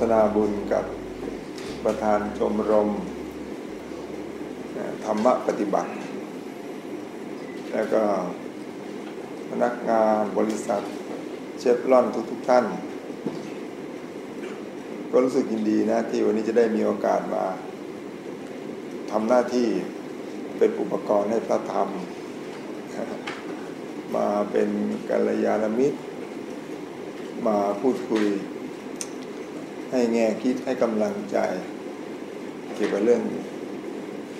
ทนาบุญกับประธานชมรมธรรมปฏิบัติ แล้วก็พนักงานบริษัทเชฟลอนทุกๆทท่าน ก็รู้สึกยินดีนะที่วันนี้จะได้มีโอกาสมาทำหน้าที่เป็นอุปกรณ์ให้พระธรรม มาเป็นกัลยาณมิตร มาพูดคุย ให้แง่คิดให้กำลังใจ เกี่ยวกับเรื่อง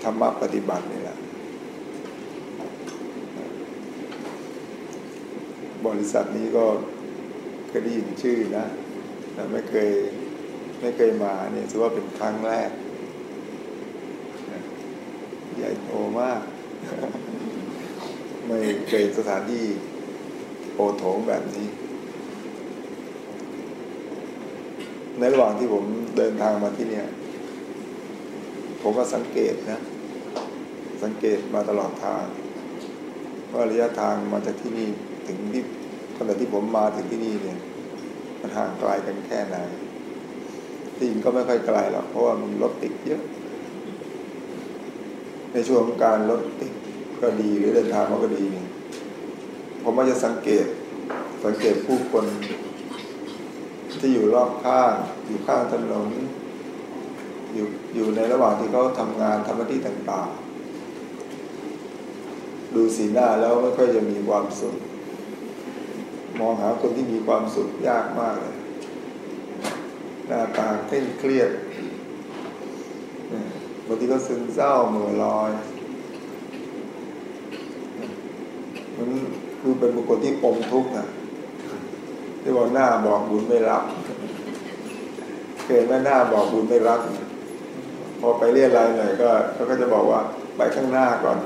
ธรรมะปฏิบัตินี่แหละ บริษัทนี้ก็เคยได้ยินชื่อนะแต่ไม่เคยไม่เคยมาเนี่ยถือว่าเป็นครั้งแรกใหญ่โตมาก ไม่เคยสถานที่โอโถงแบบนี้ ในระหว่างที่ผมเดินทางมาที่เนี่ย ผมก็สังเกตนะ สังเกตมาตลอดทางว่าระยะทางมาจากที่นี่ถึงที่ขณะที่ผมมาถึงที่นี่เนี่ย มันห่างไกลกันแค่ไหนที่จริงก็ไม่ค่อยไกลหรอกเพราะว่ามันรถติดเยอะ ในช่วงของการรถติดก็ดีหรือเดินทางมาก็ดี ผมก็จะสังเกต สังเกตผู้คน ที่อยู่รอบข้าง อยู่ข้างถนนอยู่อยู่ในระหว่างที่เขาทำงานทำหน้าที่ต่างๆ ดูสีหน้าแล้วไม่ค่อยจะมีความสุข มองหาคนที่มีความสุขยากมากเลย หน้าตาเคร่งเครียดบางทีก็ซึมเศร้าเหม่อลอยมันคือเป็นบุคคลที่ปมทุกข์นะ ที่บอกหน้าบอกบุญไม่รับเคยแม่หน้าบอกบุญไม่รับ พอไปเรียนอะไรหน่อยก็เขาก็จะบอกว่าไปข้างหน้าก่อน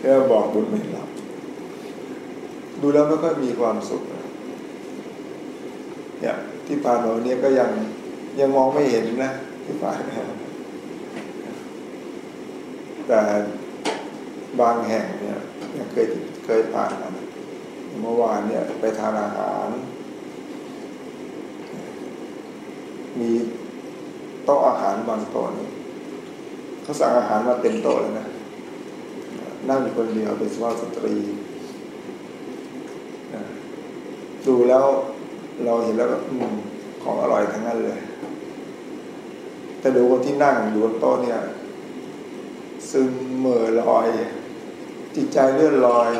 แล้วบอกบุญไม่รับ ดูแล้วไม่ค่อยมีความสุขเนี่ยที่ผ่านมาเนี่ยก็ยังยังมองไม่เห็นนะที่ผ่านแต่บางแห่งเนี่ยเคยเคยผ่านเมื่อวานเนี่ยไปทานอาหาร มีโต๊ะอาหารบางโต๊ะเขาสั่งอาหารมาเต็มโต๊ะเลยนะนั่งคนเดียวเป็นสุภาพสตรีดูแล้วเราเห็นแล้วก็ของอร่อยทั้งนั้นเลย แต่ดูคนที่นั่งอยู่บนโต๊ะเนี่ย ซึมเมื่อลอย จิตใจเลื่อนลอย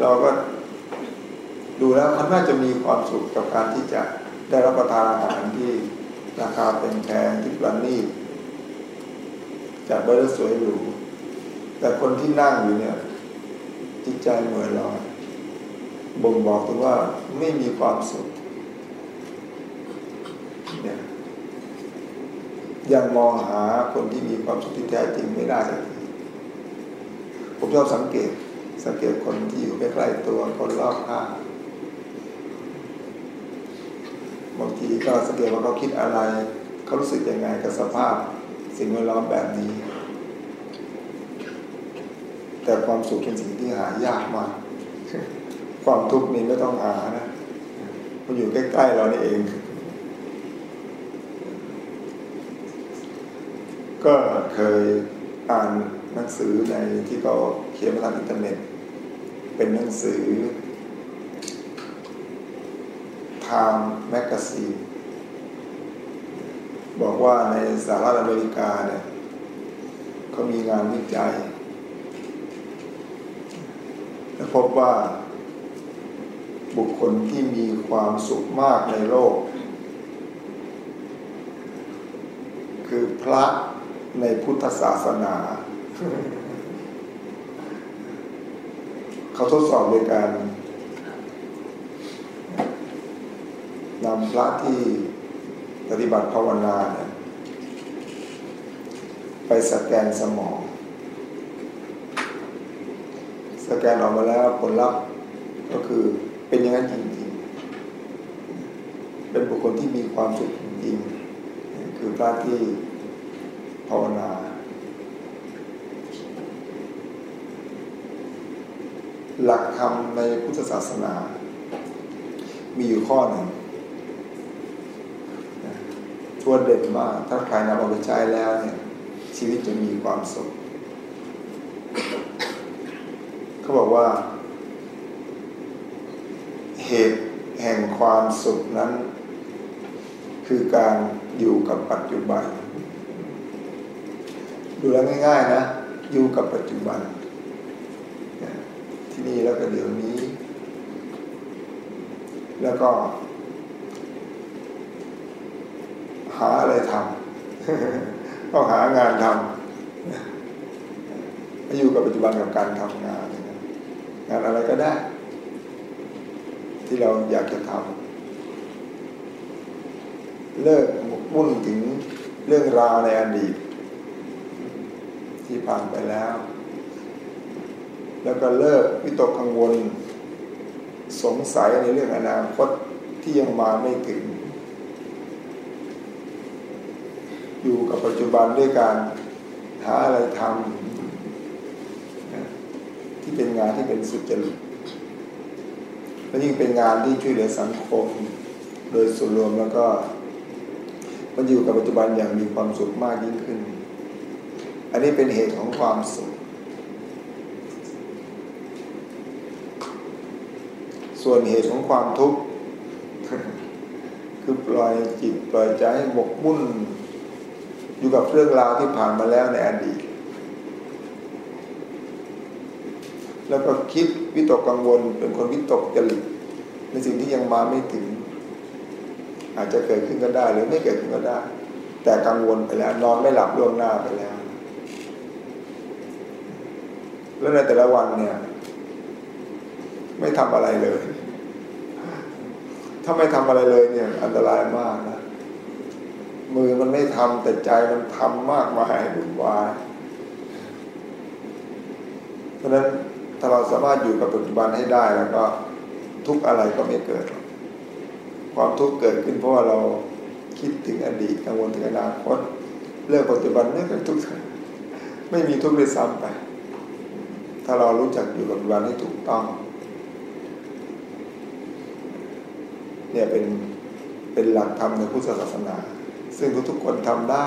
เราก็ดูแล้วเขาน่าจะมีความสุขกับการที่จะ ได้รับประทานอาหารที่ราคาเป็นแพงที่ประณีตจัดไว้แล้วสวยหรูแต่คนที่นั่งอยู่เนี่ยจิตใจเหมือลอยบ่งบอกถึงว่าไม่มีความสุขเนี่ยยังมองหาคนที่มีความสุขที่แท้จริงไม่ได้สักทีผมชอบสังเกต สังเกตคนที่อยู่ใกล้ๆตัวคนรอบข้าง บางทีก็สังเกตว่าเขาคิดอะไร เขารู้สึกยังไงกับสภาพสิ่งแวดล้อมแบบนี้ แต่ความสุขเป็นสิ่งที่หายากมาก ความทุกข์นี้ไม่ต้องหานะมันอยู่ใกล้ๆเรานี่เอง ก็เคยอ่านหนังสือในที่เขาเขียนมาทางอินเทอร์เน็ต เป็นหนังสือ ทางแมกกาซีนบอกว่าในสหรัฐอเมริกาเนี่ยเขามีงานวิจัยและพบว่าบุคคลที่มีความสุขมากในโลก คือพระในพุทธศาสนา เขาทดสอบโดยการ นำพระที่ปฏิบัติภาวนาเนี่ยไปสแกนสมอง สแกนออกมาแล้วผลลัพธ์ก็คือเป็นอย่างนั้นจริงๆ เป็นบุคคลที่มีความสุขจริงๆ คือพระที่ภาวนาหลักธรรมในพุทธศาสนา มีอยู่ข้อหนึ่ง ตัวเด่นมาก ถ้าใครนำเอาไปใช้แล้วเนี่ย ชีวิตจะมีความสุข เขาบอกว่า เหตุแห่งความสุขนั้น คือการอยู่กับปัจจุบัน ดูแล้วง่าย ๆ นะ อยู่กับปัจจุบัน ที่นี่แล้วก็เดี๋ยวนี้ แล้วก็ หาอะไรทำต้องหางานทำอยู่กับปัจจุบันกับการทำงาน งานอะไรก็ได้ ที่เราอยากจะทำเลิกมุ่นถึงเรื่องราวในอดีต ที่ผ่านไปแล้ว แล้วก็เลิกวิตกกังวล สงสัยในเรื่องอนาคตที่ยังมาไม่ถึง อยู่กับปัจจุบันด้วยการหาอะไรทำที่เป็นงานที่เป็นสุจริตและยิ่งเป็นงานที่ช่วยเหลือสังคม โดยส่วนรวมแล้วก็ มันอยู่กับปัจจุบันอย่างมีความสุขมากยิ่งขึ้น อันนี้เป็นเหตุของความสุข ส่วนเหตุของความทุกข์คือปล่อยจิตปล่อยใจให้บกมุ่น อยู่กับเรื่องราวที่ผ่านมาแล้วในอดีต แล้วก็คิดวิตกกังวลเป็นคนวิตกจริตในสิ่งที่ยังมาไม่ถึง อาจจะเกิดขึ้นก็ได้หรือไม่เกิดขึ้นก็ได้ แต่กังวลไปแล้ว นอนไม่หลับล่วงหน้าไปแล้ว แล้วในแต่ละวันเนี่ย ไม่ทำอะไรเลย ถ้าไม่ทำอะไรเลยเนี่ย อันตรายมากนะ มือมันไม่ทำแต่ใจมันทำมากมายวุ่นวายเพราะนั้นถ้าเราสามารถอยู่กับปัจจุบันให้ได้แล้วก็ทุกอะไรก็ไม่เกิด ความทุกข์เกิดขึ้นเพราะว่าเราคิดถึงอดีตกังวลถึงอนาคตเรื่องปัจจุบันไม่เคยทุกข์ไม่มีทุกข์เลยซ้ำไป ถ้าเรารู้จักอยู่กับปัจจุบันให้ถูกต้อง เนี่ยเป็นเป็นหลักธรรมในพุทธศาสนา ซึ่งทุกๆคนทำได้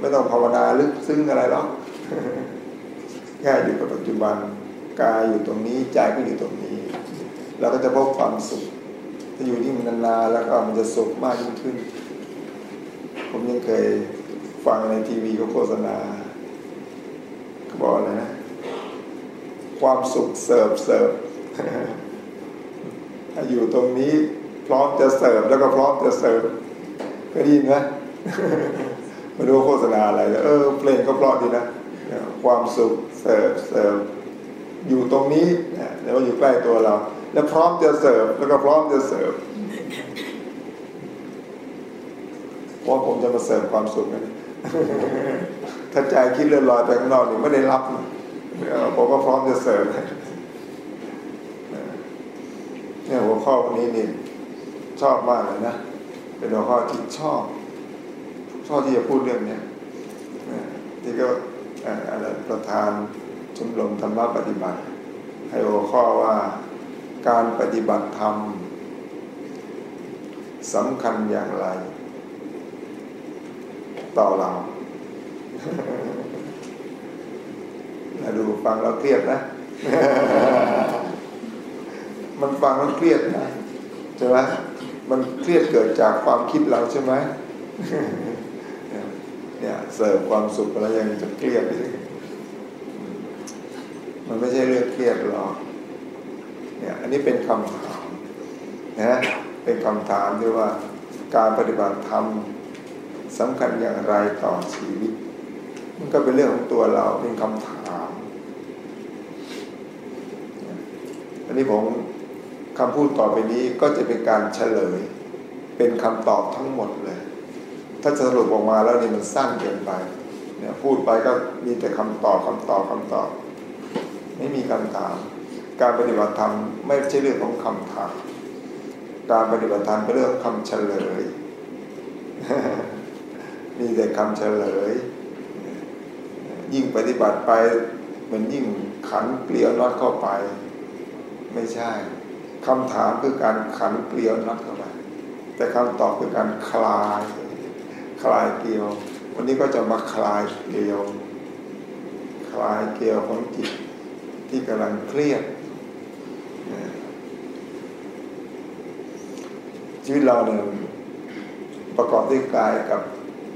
ไม่ต้องภาวนาลึกซึ้งอะไรหรอกแค่อยู่กับปัจจุบันกายอยู่ตรงนี้ใจก็อยู่ตรงนี้เราก็จะพบความสุขถ้าอยู่ที่มันนานๆแล้วก็มันจะสุขมากยิ่งขึ้น ผมยังเคยฟังในทีวีเขาโฆษณาเขาบอกอะไรนะ ความสุขเสิร์ฟเสิร์ฟถ้าอยู่ตรงนี้พร้อมจะเสิร์ฟแล้วก็พร้อมจะเสิร์ฟเคยได้ยินไหม มาดูโฆษณาอะไรเออเพลงก็เพราะดีนะความสุขเสิร์ฟเสิร์ฟอยู่ตรงนี้นะแล้วอยู่ใกล้ตัวเรา แล้วพร้อมจะเสิร์ฟแล้วก็พร้อมจะเสิร์ฟเพราะผมจะมาเสิร์ฟความสุขนะถ้าใจคิดเลื่อนลอยไปข้างนอกนี่ไม่ได้รับผมก็พร้อมจะเสิร์ฟเนี่ยหัวข้อวันนี้นี่ชอบมากเลยนะ เป็นหัวข้อที่ชอบ ชอที่จะพูดเรื่องนี้ที่ก็อะไรประธานชมรมธรรมะปฏิบัติ ให้หัวข้อว่าการปฏิบัติธรรมสำคัญอย่างไร ต่อเราาดูฟังแล้วเครียดนะ มันฟังแล้วเครียดนะใช่ไหมมันเครียดเกิดจากความคิดเราใช่ไหม เนี่ยเสิร์ฟความสุขแล้วยังจะเครียดอีกมันไม่ใช่เรื่องเครียดหรอกเนี่ยอันนี้เป็นคำถามนะเป็นคำถามที่ว่าการปฏิบัติธรรมสำคัญอย่างไรต่อชีวิต มันก็เป็นเรื่องของตัวเราเป็นคำถาม อันนี้ผมคำพูดต่อไปนี้ก็จะเป็นการเฉลย เป็นคำตอบทั้งหมดเลย ถ้าจะสรุปออกมาแล้วนี่มันสั้นเกินไปเนี่ยพูดไปก็มีแต่คำตอบคำตอบคำตอบ ไม่มีคำถาม การปฏิบัติธรรมไม่ใช่เรื่องของคำถาม การปฏิบัติธรรมเป็นเรื่องคำเฉลย มีแต่คำเฉลย ยิ่งปฏิบัติไปมันยิ่งขันเกลียวน็อตเข้าไป ไม่ใช่คำถามคือการขันเกลียวน็อตเข้าไป แต่คำตอบคือการคลาย คลายเกลียว วันนี้ก็จะมาคลายเกลียว คลายเกลียวของจิตที่กำลังเครียดชีวิตเราเนี่ยประกอบด้วยกายกับ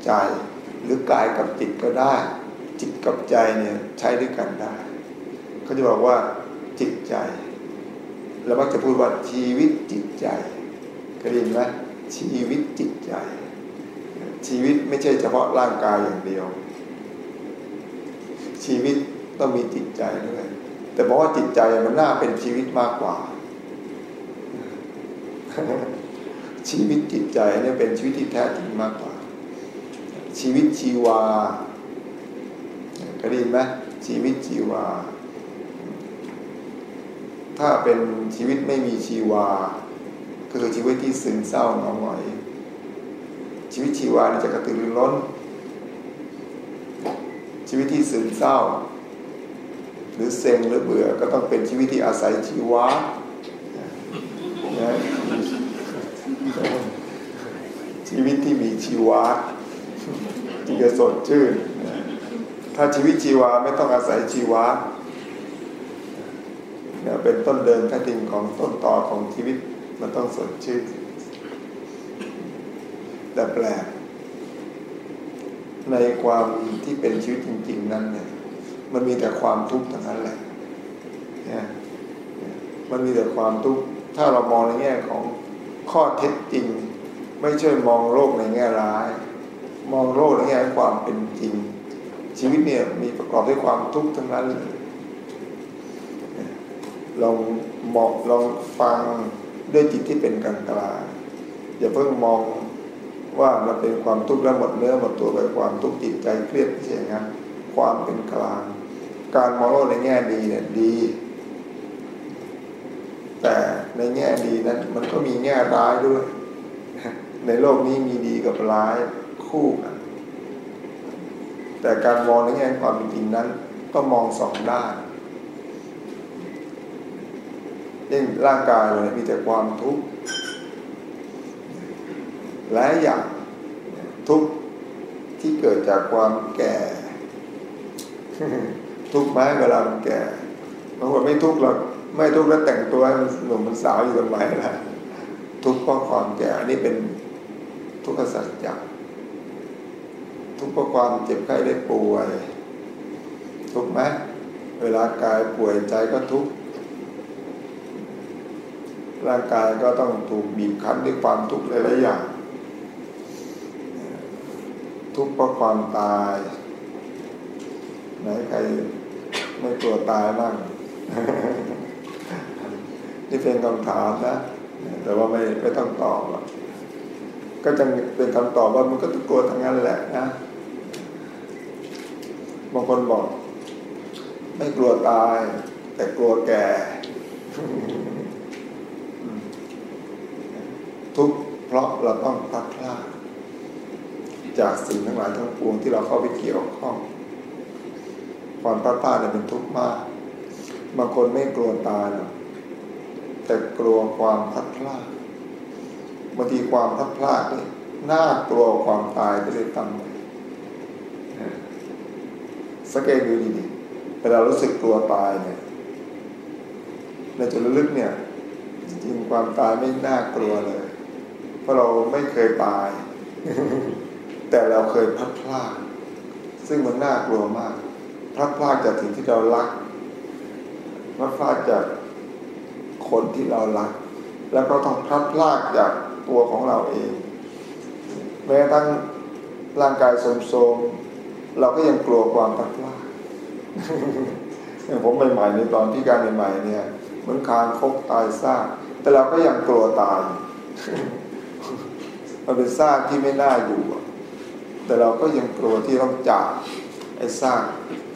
ใจ หรือกายกับจิตก็ได้ จิตกับใจเนี่ยใช้ด้วยกันได้เขาจะบอกว่าจิตใจเรามักจะพูดว่าชีวิตจิตใจเคยได้ยินไหมชีวิตจิตใจ ชีวิตไม่ใช่เฉพาะร่างกายอย่างเดียว ชีวิตต้องมีจิตใจด้วยแต่บอกว่าจิตใจมันน่าเป็นชีวิตมากกว่า ชีวิตจิตใจเนี่ยเป็นชีวิตที่แท้จริงมากกว่า ชีวิตชีวาเคยได้ยินไหมชีวิตชีวา ถ้าเป็นชีวิตไม่มีชีวา คือชีวิตที่ซึมเศร้าหงอย ชีวิตชีวาจะกระตือรือร้น ชีวิตที่ซึมเศร้า หรือเซ็งหรือเบื่อก็ต้องเป็นชีวิตที่อาศัยชีวะชีวิตที่มีชีวะที่จะสดชื่น ถ้าชีวิตชีวาไม่ต้องอาศัยชีวะเนี่ยเป็นต้นเดิมแท้จริงของต้นต่อของชีวิตมันต้องสดชื่น แต่แปลก ในความที่เป็นชีวิตจริง ๆ นั้นเนี่ย มันมีแต่ความทุกข์ทั้งนั้นแหละนี่ยมันมีแต่ความทุกข์ถ้าเรามองในแง่ของข้อเท็จจริง ไม่ใช่มองโลกในแง่ร้าย มองโลกในแง่ความเป็นจริง ชีวิตเนี่ยมีประกอบด้วยความทุกข์ทั้งนั้นเลยลองมองลองฟังด้วยจิตที่เป็นกลางกลางอย่าเพิ่งมอง ว่ามันเป็นความทุกข์แล้วหมดเนื้อหมดตัวไปความทุกข์จิตใจเครียดเช่นนั้นความเป็นกลาง การมองโลกในแง่ดีเนี่ยดี แต่ในแง่ดีนั้นมันก็มีแง่ร้ายด้วย ในโลกนี้มีดีกับร้ายคู่กันแต่การมองในแง่ความจริงนั้น ก็มองสองด้านยิ่งร่างกายเลยมีแต่ความทุกข์ หลายอย่างทุกที่เกิดจากความแก่ ทุกไหมเวลามันแก่บางคนไม่ทุกหรอกไม่ทุกแล้วแต่งตัวให้มันหนุ่มมันสาวอยู่ทำไมล่ะทุกข์เพราะความแก่อันนี้เป็นทุกขสัจจะทุกข์เพราะความเจ็บไข้ได้ป่วย ทุกไหมเวลากายป่วยใจก็ทุกข์ร่างกายก็ต้องถูกบีบคั้นด้วยความทุกข์หลายๆอย่าง ทุกข์เพราะความตาย ไหนใครไม่กลัวตายบ้างนี่เป็นคำถามนะ แต่ว่าไม่ไม่ต้องตอบหรอกก็จะเป็นคำตอบว่ามันก็ต้องกลัวทั้งนั้นแหละนะบางคนบอก ไม่กลัวตาย แต่กลัวแก่ ทุกเพราะเราต้องพัดพลาด จากสิ่งทั้งหลายทั้งปวงที่เราเข้าไปเกี่ยวข้องความพัดพลาดเนี่ยเป็นทุกข์มาก บางคนไม่กลัวตายหรอกแต่กลัวความพัดพลาดบางทีความพัดพลาดนี่น่ากลัวความตายก็เลยตั้งสังเกตดูดีๆเวลารู้สึกกลัวตายเนี่ยในจุดลึกเนี่ย จริงความตายไม่น่ากลัวเลย เพราะเราไม่เคยตาย แต่เราเคยพัดพลาดซึ่งมันน่ากลัวมากพลัดพลาดจากสิ่งที่เรารักพลัดพลาดจากคนที่เรารัก แล้วก็ต้องพลัดพลาดจากตัวของเราเอง แม้ทั้งร่างกายโทรมๆเราก็ยังกลัวความพลัดพลาดอย่างผมใหม่ๆในตอนที่การใหม่ๆเนี่ยเหมือนคางคกตายซากแต่เราก็ยังกลัวตายมันเป็นซากที่ไม่น่าอยู่ แต่เราก็ยังกลัวที่ต้องจากไอ้ซาก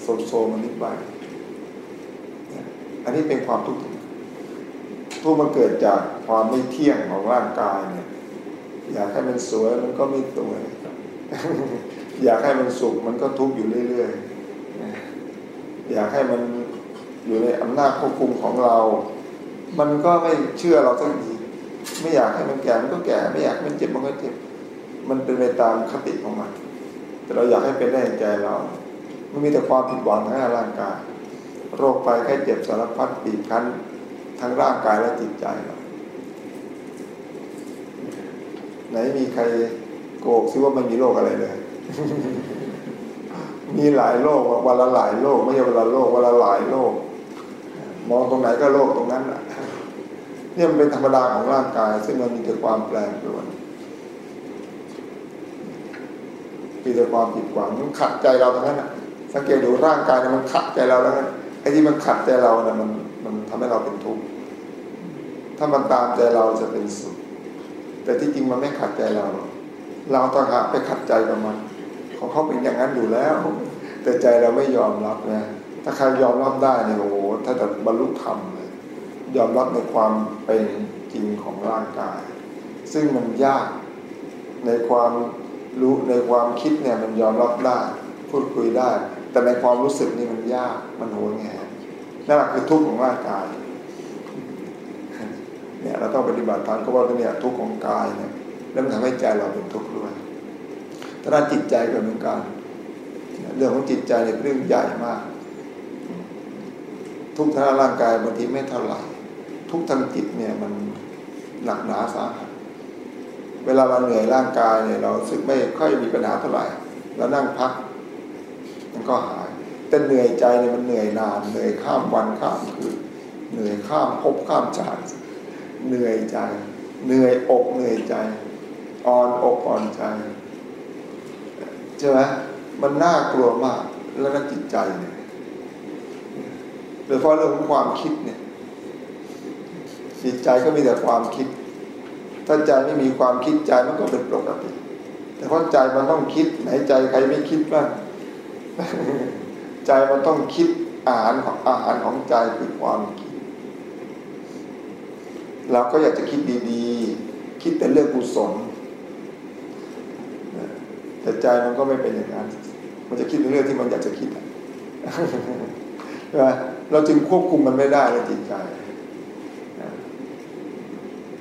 โซโซมันนิดไปอันนี้เป็นความทุกข์ทุกข์มันเกิดจากความไม่เที่ยงของร่างกายเนี่ย อยากให้มันสวยมันก็ไม่สวย อยากให้มันสุขมันก็ทุกข์อยู่เรื่อยๆอยากให้มันอยู่ในอำนาจควบคุมของเรา มันก็ไม่เชื่อเราสักทีไม่อยากให้มันแก่มันก็แก่ ไม่อยากมันเจ็บมันก็เจ็บ มันเป็นไปตามคติของมัน แต่เราอยากให้เป็นได้ใจเราไมันมีแต่ความผิดหวังทางร่างกาย โรคไปแค่เจ็บสารพัดปีบคั้นทั้งร่างกายและจิตใจเราไหนมีใครโกหกซิว่ามันมีโรคอะไรเลย มีหลายโรควันละหลายโรคไม่ใช่วันละโรควันละหลายโรคมองตรงไหนก็โรคตรงนั้นอะนี่มันเป็นธรรมดาของร่างกาย ซึ่งมันมีแต่ความแปลปรวน มีแต่ความผิดหวังมันขัดใจเราตรงนั้นอะสังเกตดูร่างกายเนี่ยมันขัดใจเราแล้วนะไอ้ที่มันขัดใจเราเนี่ยมันมันทำให้เราเป็นทุกข์ถ้ามันตามใจเราจะเป็นสุขแต่ที่จริงมันไม่ขัดใจเรา เราต้องหาไปขัดใจกับมันของเขาเป็นอย่างนั้นอยู่แล้ว แต่ใจเราไม่ยอมรับนะถ้าใครยอมรับได้เนี่ยโอ้โหถ้าจะบรรลุธรรมเลยยอมรับในความเป็นจริงของร่างกาย ซึ่งมันยากในความ รู้ในความคิดเนี่ยมันยอมรับได้พูดคุยได้ แต่ในความรู้สึกนี่มันยากมันโหงแหนนั่นแหละคือทุกข์ของร่างกายเนี่ยเราต้องปฏิบัติทานก็ว่าเนี่ยทุกข์ของกายเนี่ยแล้วมันทำให้ใจเราเป็นทุกข์ด้วยถ้าด้านจิตใจก็เหมือนกันเรื่องของจิตใจเนี่ยเรื่องใหญ่มาก ทุกทางร่างกายบางทีไม่เท่าไหร่ทุกทางจิตเนี่ยมันหนักหนาสาหัส เวลาเราเหนื่อยร่างกายเนี่ยเราสึกไม่ค่อยมีปัญหาเท่าไหร่เรานั่งพัก มันก็หายแต่เหนื่อยใจเนี่ยมันเหนื่อยนานเหนื่อยข้ามวันข้ามคืนเหนื่อยข้ามภพข้ามชาติเหนื่อยใจ เหนื่อยอกเหนื่อยใจ อ่อนอกอ่อนใจใช่ไหมมันน่ากลัวมากแล้วก็จิตใจเนี่ยโดยเฉพาะเรื่องของความคิดเนี่ยจิตใจก็มีแต่ความคิด ถ้าใจไม่มีความคิดใจมันก็เป็นปกติแต่เพราะใจมันต้องคิด ไหนใจใครไม่คิดบ้างใจมันต้องคิดอาหารของอาหารของใจคือความคิดเราก็อยากจะคิดดีๆ คิดแต่เรื่องกุศลแต่ใจมันก็ไม่เป็นอย่างนั้น มันจะคิดในเรื่องที่มันอยากจะคิดใช่ไหมเราจึงควบคุมมันไม่ได้ในจิตใจ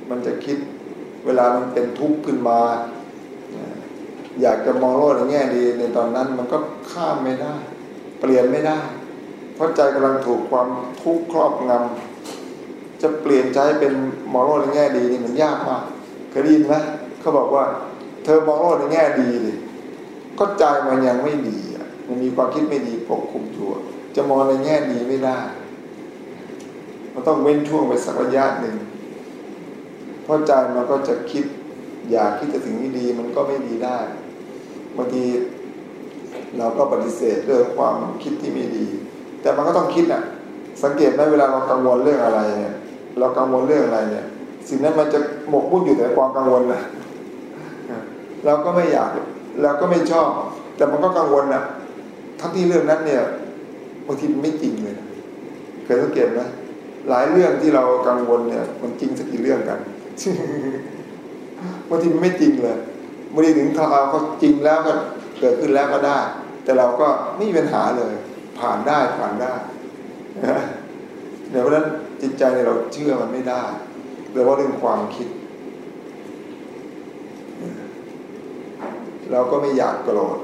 มันจะคิด เวลามันเป็นทุกข์ขึ้นมา อยากจะมองโลกในแง่ดีในตอนนั้นมันก็ข้ามไม่ได้ เปลี่ยนไม่ได้ เพราะใจกำลังถูกความทุกข์ครอบงำจะเปลี่ยนใจเป็นมองโลกในแง่ดีนี่มันยากมากเคยได้ยินไหมเขาบอกว่า เธอมองโลกในแง่ดีเลยก็ใจมันยังไม่ดีมันมีความคิดไม่ดีปกคลุมตัวจะมองในแง่ดีไม่ได้มันต้องเว้นช่วงไปสักระยะหนึ่ง เพราะใจมันก็จะคิด อยากคิดจะถึงที่ดีมันก็ไม่ดีได้บางทีเราก็ปฏิเสธเรื่องความคิดที่ไม่ดี แต่มันก็ต้องคิดอะ สังเกตไหมเวลาเรากังวลเรื่องอะไรเนี่ยเรากังวลเรื่องอะไรเนี่ย สิ่งนั้นมันจะหมกมุ่นอยู่แต่ความกังวลนะเราก็ไม่อยากเราก็ไม่ชอบ แต่มันก็กังวลนะทั้งที่เรื่องนั้นเนี่ยบางทีมันไม่จริงเลยนะเคยสังเกตไหมหลายเรื่องที่เรากังวลเนี่ย มันจริงสักกี่เรื่องกัน บางทีมันไม่จริงเลยบางทีถึงถ้าเราก็จริงแล้วก็เกิดขึ้นแล้วก็ได้ แต่เราก็ไม่มีปัญหาเลย ผ่านได้ผ่านได้เนี่ยเพราะฉะนั้นจิตใจเราเชื่อมันไม่ได้โดยเฉพาเรื่องความคิด เราก็ไม่อยากโกรธ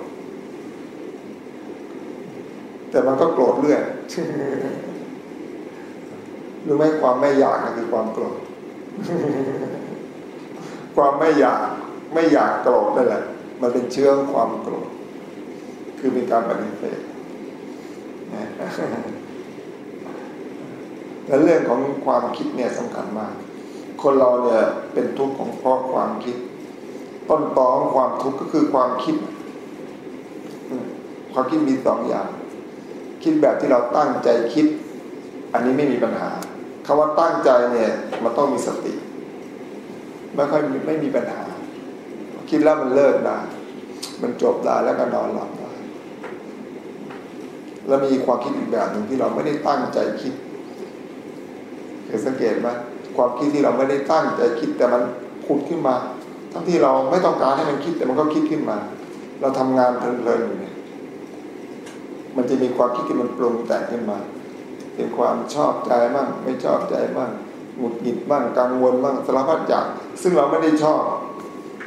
แต่มันก็โกรธเรื่อยรู้ไหมความไม่อยากนคือความโกรธ ความไม่อยากไม่อยากโกรธนั่นแหละ มันเป็นเชื้อความโกรธ คือเป็นการปฏิเสธและเรื่องของความคิดเนี่ยสำคัญมาก คนเราเนี่ยเป็นทุกข์ของเพราะความคิด ต้นตอของความทุกข์ก็คือความคิด ความคิดมีสองอย่าง คิดแบบที่เราตั้งใจคิด อันนี้ไม่มีปัญหาาว่าตั้งใจเนี่ยมันต้องมีสติ ไม่ค่อยไม่มีปัญหา คิดแล้วมันเลิกได้มันจบได้แล้วก็นอนหลับได้แล้วมีความคิดอีกแบบหนึ่งที่เราไม่ได้ตั้งใจคิดเคยสังเกตไหมความคิดที่เราไม่ได้ตั้งใจคิดแต่มันผุดขึ้นมา ทั้งที่เราไม่ต้องการให้มันคิดแต่มันก็คิดขึ้นมา เราทำงานเพลินๆอยู่เนี่ยมันจะมีความคิดที่มันปรุงแต่งขึ้นมา เป็นความชอบใจบ้างไม่ชอบใจบ้างหงุดหงิดบ้างกังวลบ้างสารพัดอย่างซึ่งเราไม่ได้ชอบ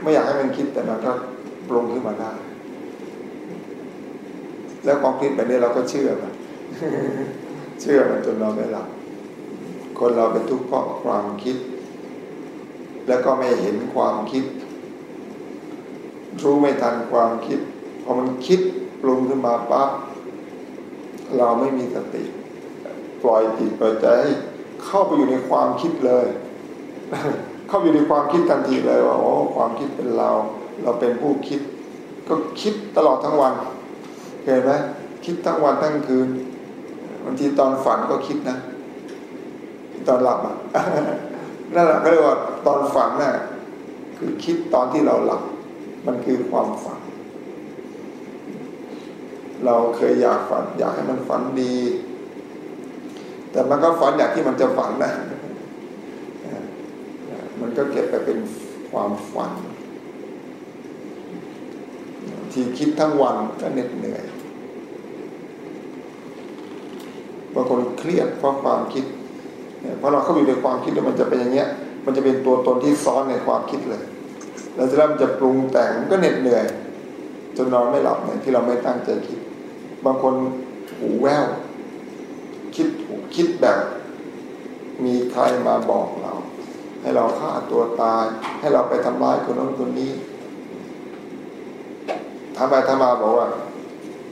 ไม่อยากให้มันคิดแต่มันก็ปรุงขึ้นมาได้ แล้วความคิดแบบนี้เราก็เชื่อมันเชื่อมันจนเราไม่หลับคนเราเป็นทุกข์เพราะความคิด แล้วก็ไม่เห็นความคิด รู้ไม่ทันความคิดพอมันคิดปรุงขึ้นมาปั๊บเราไม่มีสติ ปล่อยจิตปล่อยใจให้เข้าไปอยู่ในความคิดเลย เข้าอยู่ในความคิดทันทีเลยว่าโอ้ความคิดเป็นเรา เราเป็นผู้คิด ก็คิดตลอดทั้งวันเห็นไหมคิดทั้งวันทั้งคืนบางทีตอนฝันก็คิดนะ ตอนหลับอะนั่นแหละเขาเรียกว่าตอนฝันน่ะคือคิดตอนที่เราหลับ มันคือความฝัน เราเคยอยากฝัน อยากให้มันฝันดี แต่มันก็ฝันอยางที่มันจะฝันนะ มันก็เก็บไปเป็นความฝัน ที่คิดทั้งวันก็เหน็ดเหนื่อยบางคนเครียดเพราะความคิด เพราะเราเข้าอยู่ในความคิดแล้วมันจะเป็นอย่างเงี้ย มันจะเป็นตัวตนที่ซ้อนในความคิดเลย แล้วจะเริ่มจะปรุงแต่งมันก็เหน็ดเหนื่อย จนนอนไม่หลับเนี่ยที่เราไม่ตั้งใจคิด บางคนหูแวว คิดแบบมีใครมาบอกเรา ให้เราฆ่าตัวตาย ให้เราไปทำร้ายคนนั้นคนนี้ทำไปทำมาบอกว่า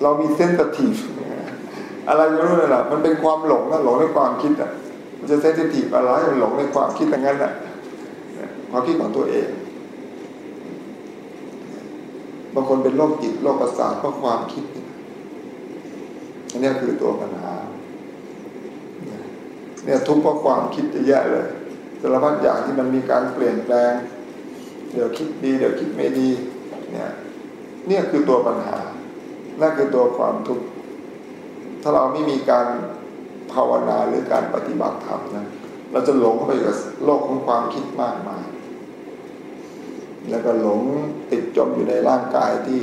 เรามีเซนสทีฟอะไรไม่รู้เลยล่ะ มันเป็นความหลงนะหลงในความคิดอะ มันจะเซนซิทีฟอะไรมันหลงในความคิดอย่างนั้นแหละความคิดของตัวเองบางคนเป็นโรคจิตโรคประสาทเพราะความคิด อันนี้คือตัวปัญหา เนี่ยทุกข์เพราะความคิดจะแย่เลยสารพัดอย่างที่มันมีการเปลี่ยนแปลง เดี๋ยวคิดดี เดี๋ยวคิดไม่ดีเนี่ยเนี่ยคือตัวปัญหานั่นคือตัวความทุกข์ถ้าเราไม่มีการภาวนาหรือการปฏิบัติธรรมนะเราจะหลงเข้าไปกับโลกของความคิดมากมาย แล้วก็หลงติดจมอยู่ในร่างกายที่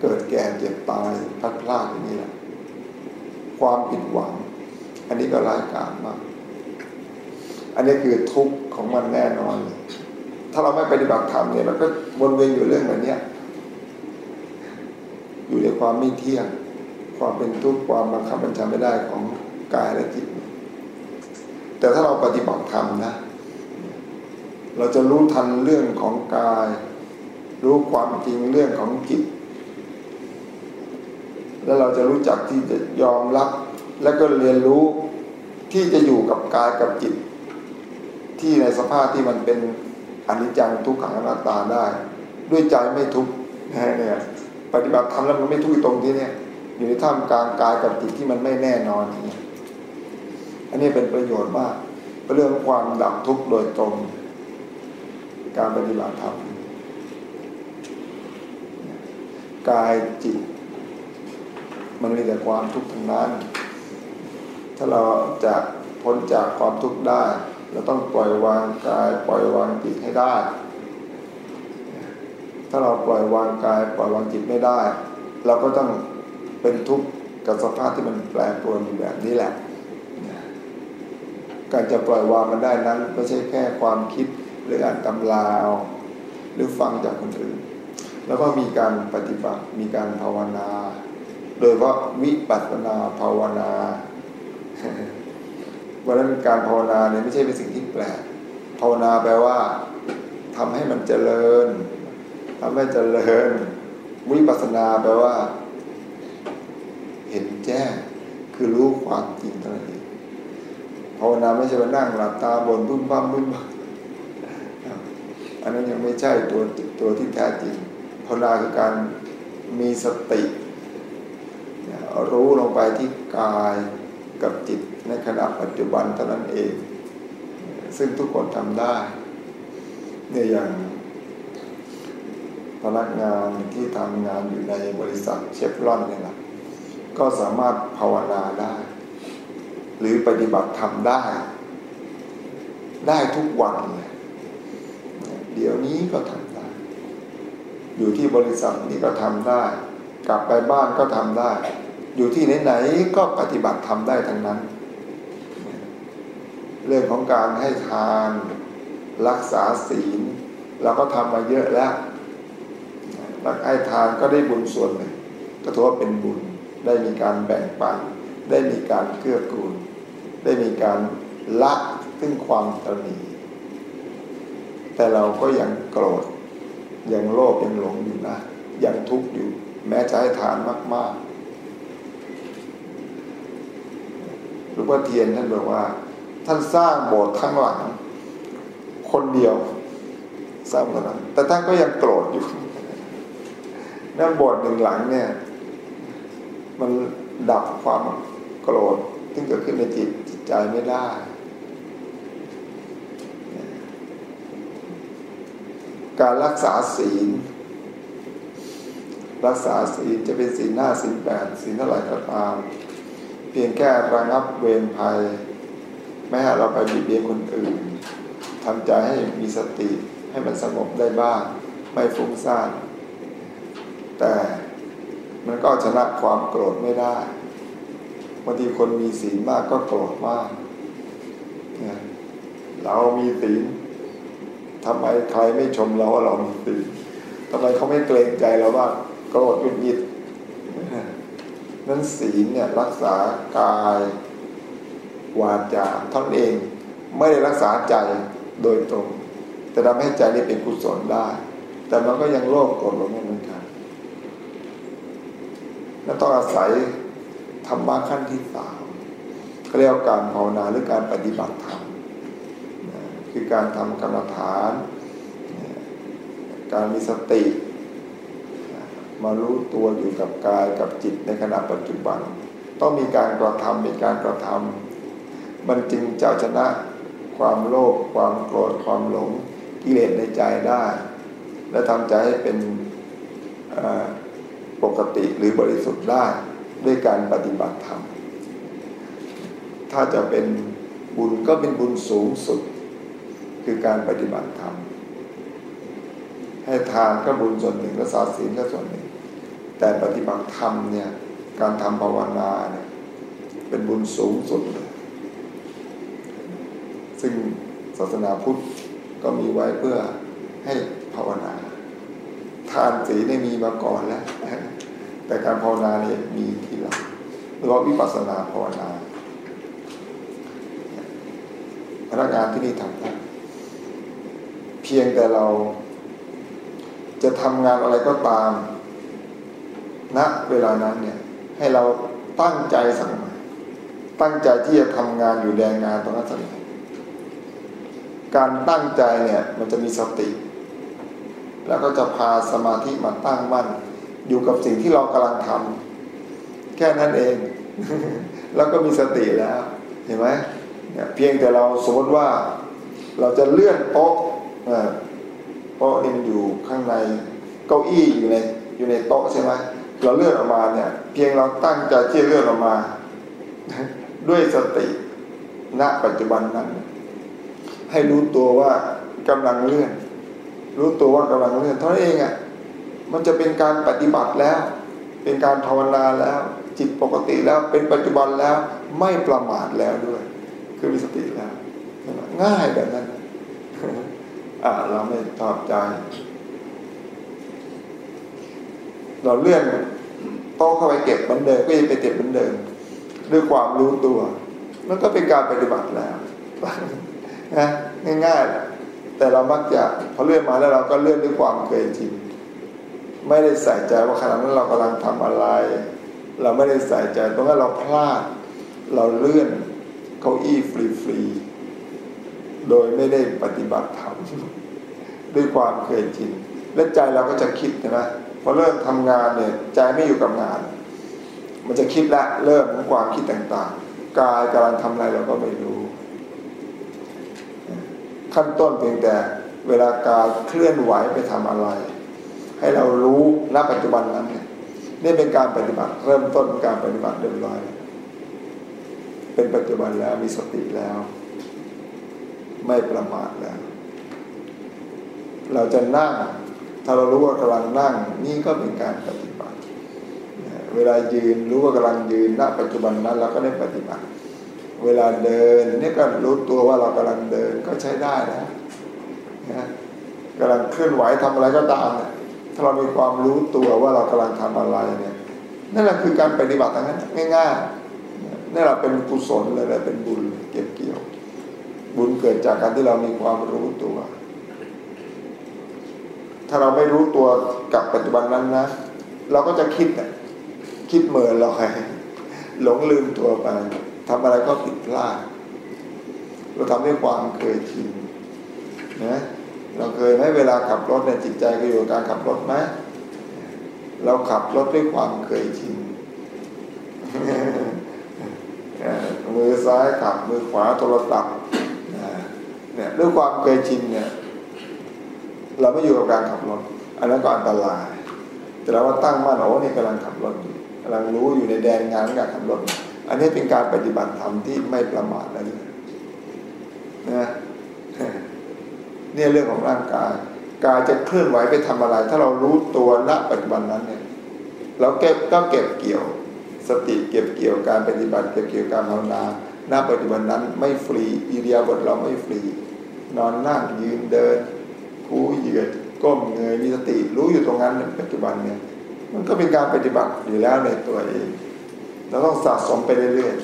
เกิดแก่เจ็บตายพัดพลาดอย่างนี้แหละความผิดหวัง อันนี้ก็ร้ายกาจมาก อันนี้คือทุกข์ของมันแน่นอน ถ้าเราไม่ปฏิบัติธรรมเนี่ยเราก็วนเวียนอยู่เรื่องแบบนี้อยู่ในความไม่เที่ยง ความเป็นทุกข์ความบังคับบัญชาไม่ได้ของกายและจิต แต่ถ้าเราปฏิบัติธรรมนะ เราจะรู้ทันเรื่องของกาย รู้ความจริงเรื่องของจิต แล้วเราจะรู้จักที่จะยอมรับ และก็เรียนรู้ ที่จะอยู่กับกายกับจิต ที่ในสภาพที่มันเป็นอนิจจังทุกขังอนัตตาได้ ด้วยใจไม่ทุกข์เนี่ยปฏิบัติธรรมแล้วมันไม่ทุกข์ตรงที่เนี่ย อยู่ในท่ามกลางกายกับจิตที่มันไม่แน่นอนนี่อันนี้เป็นประโยชน์มากเป็นเรื่องความดับทุกข์โดยตรง การปฏิบัติธรรมกายจิต มันมีแต่ความทุกข์ทั้งนั้น ถ้าเราจะพ้นจากความทุกข์ได้ เราต้องปล่อยวางกาย ปล่อยวางจิตให้ได้ ถ้าเราปล่อยวางกาย ปล่อยวางจิตไม่ได้ เราก็ต้องเป็นทุกข์กับสภาพที่มันแปรปรวนแบบนี้แหละ การจะปล่อยวางมันได้นั้นไม่ใช่แค่ความคิดหรืออ่านตำราหรือฟังจากคนอื่น แล้วก็มีการปฏิบัติมีการภาวนา โดยว่าวิปัสสนาภาวนา วันนั้นการภาวนาเนี่ยไม่ใช่เป็นสิ่งที่แปลกภาวนาแปลว่าทำให้มันเจริญทำให้เจริญ วิปัสสนาแปลว่า เห็นแจ้งคือรู้ความจริงเท่านั้นเองภาวนาไม่ใช่ว่านั่งหลับตาบนบึ้มบ้ามบึ้มบ้ามอันนั้นยังไม่ใช่ตัวตัวที่แท้จริงภาวนาคือการมีสติ รู้ลงไปที่กาย กับจิตในขณะปัจจุบันเท่านั้นเอง ซึ่งทุกคนทำได้เนี่ยอย่างพนักงานที่ทำงานอยู่ในบริษัทเชฟรอนเนี่ยแหละก็สามารถภาวนาได้ หรือปฏิบัติธรรมได้ ได้ทุกวันเลยเดี๋ยวนี้ก็ทำได้ อยู่ที่บริษัทนี้ก็ทำได้ กลับไปบ้านก็ทำได้ อยู่ที่ไหนๆก็ปฏิบัติทำได้ทั้งนั้น เรื่องของการให้ทานรักษาศีลเราก็ทำมาเยอะแล้วรักไอ้ทานก็ได้บุญส่วนหนึ่งก็ถือว่าเป็นบุญได้มีการแบ่งปัน ได้มีการเกื้อกูล ได้มีการละซึ่งความตนีแต่เราก็ยังโกรธยังโลภยังหลงอยู่นะยังทุกข์อยู่ แม้จะให้ทานมาก ๆ ลวงพ่อเทียนท่านบอกว่า ท่านสร้างโบสถ์ข้างหลัง คนเดียวสร้างคนนั้นแต่ท่านก็ยังโกรธอยู่นั่นโบสถ์หนึ่งหลังเนี่ย มันดับความโกรธที่เกิดขึ้นในจิตจิตใจไม่ได้การรักษาศีล รักษาศีลจะเป็นศีลหน้าศีลแปดศีลเท่าไหร่ก็ตาม เพียงแค่ระงับเวรภัย ไม่ให้เราไปบีบเบียนคนอื่นทำใจให้มีสติให้มันสงบได้บ้าง ไม่ฟุ้งซ่าน แต่มันก็ชนะความโกรธไม่ได้บางทีคนมีศีลมากก็โกรธมาก เรามีศีลทำไมใครไม่ชมเราว่าเรามีศีลทำไมเขาไม่เกรงใจเราว่าโกรธหงุดหงิด นั้นศีลเนี่ยรักษากายวาจาท่านเองไม่ได้รักษาใจโดยตรง แต่ทำให้ใจนี้เป็นกุศลได้ แต่มันก็ยังโลภโกรธลงเหมือนกันและต้องอาศัยธรรมะขั้นที่สามเขาเรียกว่าการภาวนาหรือการปฏิบัติธรรมคือการทำกรรมฐาน การมีสติ มารู้ตัวอยู่กับกายกับจิตในขณะปัจจุบัน ต้องมีการกระทำเป็นการกระทำมันจึงจะชนะความโลภความโกรธความหลงกิเลสในใจได้ และทำใจให้เป็นปกติหรือบริสุทธิ์ได้ด้วยการปฏิบัติธรรม ถ้าจะเป็นบุญก็เป็นบุญสูงสุด คือการปฏิบัติธรรม ให้ทานก็บุญส่วนหนึ่งรักษาศีลก็ส่วนหนึ่ง แต่ปฏิบัติธรรมเนี่ยการทำภาวนาเนี่ยเป็นบุญสูงสุดเลยซึ่งศาสนาพุทธก็มีไว้เพื่อให้ภาวนา ทานศีลได้มีมาก่อนแล้ว แต่การภาวนาเนี่ยมีทีหลังหรือว่าวิปัสสนาภาวนาพนักงานที่นี่ทำได้เพียงแต่เราจะทำงานอะไรก็ตาม ณนะเวลานั้นเนี่ยให้เราตั้งใจสักหน่อยตั้งใจที่จะทำงานอยู่แดงงานตรงนั้นสักหน่อยการตั้งใจเนี่ยมันจะมีสติ แล้วก็จะพาสมาธิมาตั้งมั่น อยู่กับสิ่งที่เรากำลังทำแค่นั้นเอง แล้วก็มีสติแล้วเห็นไหมเนี่ยเพียงแต่เราสมมติว่าเราจะเลื่อนโต๊ะโต๊ะนี่มันอยู่ข้างในเก้าอี้อยู่ในอยู่ในโต๊ะใช่ไหม เราเลื่อนออกมาเนี่ย เพียงเราตั้งใจที่เลื่อนออกมา ด้วยสติณปัจจุบันนั้น ให้รู้ตัวว่ากำลังเลื่อน รู้ตัวว่ากำลังเลื่อนเท่านั้นเองอะ่ะมันจะเป็นการปฏิบัติแล้ว เป็นการภาวนาแล้ว จิตปกติแล้วเป็นปัจจุบันแล้วไม่ประมาทแล้วด้วย คือมีสติแล้ว ง่ายแบบนั้นอ่าเราไม่ตอบใจ เราเลื่อนโต๊ะเข้าไปเก็บบันเดิมก็ยังไปเก็บบันเดิมด้วยความรู้ตัวมันก็เป็นการปฏิบัติแล้วนะง่ายๆ แต่เรามักจะพอเลื่อนมาแล้วเราก็เลื่อนด้วยความเคยชินไม่ได้ใส่ใจว่าขณะนั้นเรากำลังทำอะไร เราไม่ได้ใส่ใจตรงนั้นเราพลาด เราเลื่อนเก้าอี้ฟรีๆโดยไม่ได้ปฏิบัติธรรมด้วยความเคยชินและใจเราก็จะคิดใช่ไหม อเริ่มทำงานเนี่ยใจไม่อยู่กับงาน มันจะคิดละเริ่มของความคิดต่างๆ กายกำลังทำอะไรเราก็ไม่รู้ ขั้นต้นเพียงแต่เวลากายเคลื่อนไหวไปทำอะไร ให้เรารู้ณปัจจุบันนั้นเนี่ยนี่เป็นการปฏิบัติเริ่มต้นการปฏิบัติเรียบร้อย เป็นปัจจุบันแล้วมีสติแล้ว ไม่ประมาทแล้ว เราจะนั่ง ถ้าเรารู้ว่ากำลังนั่ง นี่ก็เป็นการปฏิบัติ เวลายืนรู้ว่ากำลังยืนณปัจจุบันนั้นเราก็ได้ปฏิบัติ เวลาเดินนี่ก็รู้ตัวว่าเรากำลังเดินก็ใช้ได้แล้วนะกำลังเคลื่อนไหวทำอะไรก็ตามถ้าเรามีความรู้ตัวว่าเรากำลังทำอะไรเนี่ยนั่นแหละคือการปฏิบัติทั้งนั้นง่ายๆนี่แหละเป็นกุศลเลยและเป็นบุญเก็บเกี่ยว บุญเกิดจากการที่เรามีความรู้ตัว ถ้าเราไม่รู้ตัวกับปัจจุบันนั้นนะ เราก็จะคิดคิดเหมื่อลอยหลงลืมตัวไปทำอะไรก็ผิดพลาดเราทำด้วยความเคยชินนะเราเคยไหมเวลาขับรถในจิตใจก็อยู่กับการขับรถไหมเราขับรถด้วยความเคยชินมือซ้ายขับมือขวาโทรศัพท์เนี่ยด้วยความเคยชินเนี่ย เราไม่อยู่กับการขับรถอันนั้นก็อันตราย แต่เราว่าตั้งมั่นโอ้นี่กำลังขับรถกำลังรู้อยู่ในแดนงานการขับรถอันนี้เป็นการปฏิบัติธรรมที่ไม่ประมาทนะนะเนี่ยเรื่องของร่างกายกายจะเคลื่อนไหวไปทำอะไร ถ้าเรารู้ตัวณปัจจุบันนั้นเนี่ย เราเก็บก็เก็บเกี่ยว สติเก็บเกี่ยวการปฏิบัติเก็บเกี่ยวการภาวนาณปัจจุบันนั้นไม่ฟรีอิเดียบทเราไม่ฟรี นอนนั่งยืนเดิน คูเหยียดก้มเงยมีสติรู้อยู่ตรงนั้นในปัจจุบันเนี่ย มันก็เป็นการปฏิบัติอยู่แล้วในตัวเองเราต้องสะสมไปเรื่อย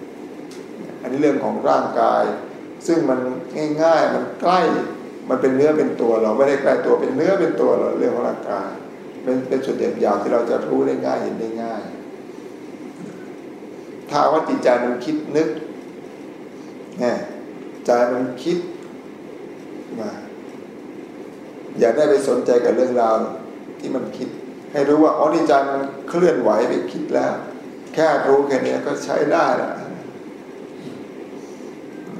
ๆอันนี้เรื่องของร่างกาย ซึ่งมันง่ายๆมันใกล้มันเป็นเนื้อเป็นตัวเราไม่ได้ใกล้ตัวเป็นเนื้อเป็นตัวเราเรื่องของร่างกายเป็นเป็นส่วนเด่นยาวที่เราจะรู้ได้ง่ายเห็นได้ง่ายถ้าว่าจิตใจมันคิดนึกเนี่ยใจมันคิดมา อย่าได้ไปสนใจกับเรื่องราวที่มันคิด ให้รู้ว่าอ๋อนี่ใจมันเคลื่อนไหวไปคิดแล้ว แค่รู้แค่นี้ก็ใช้ได้แล้ว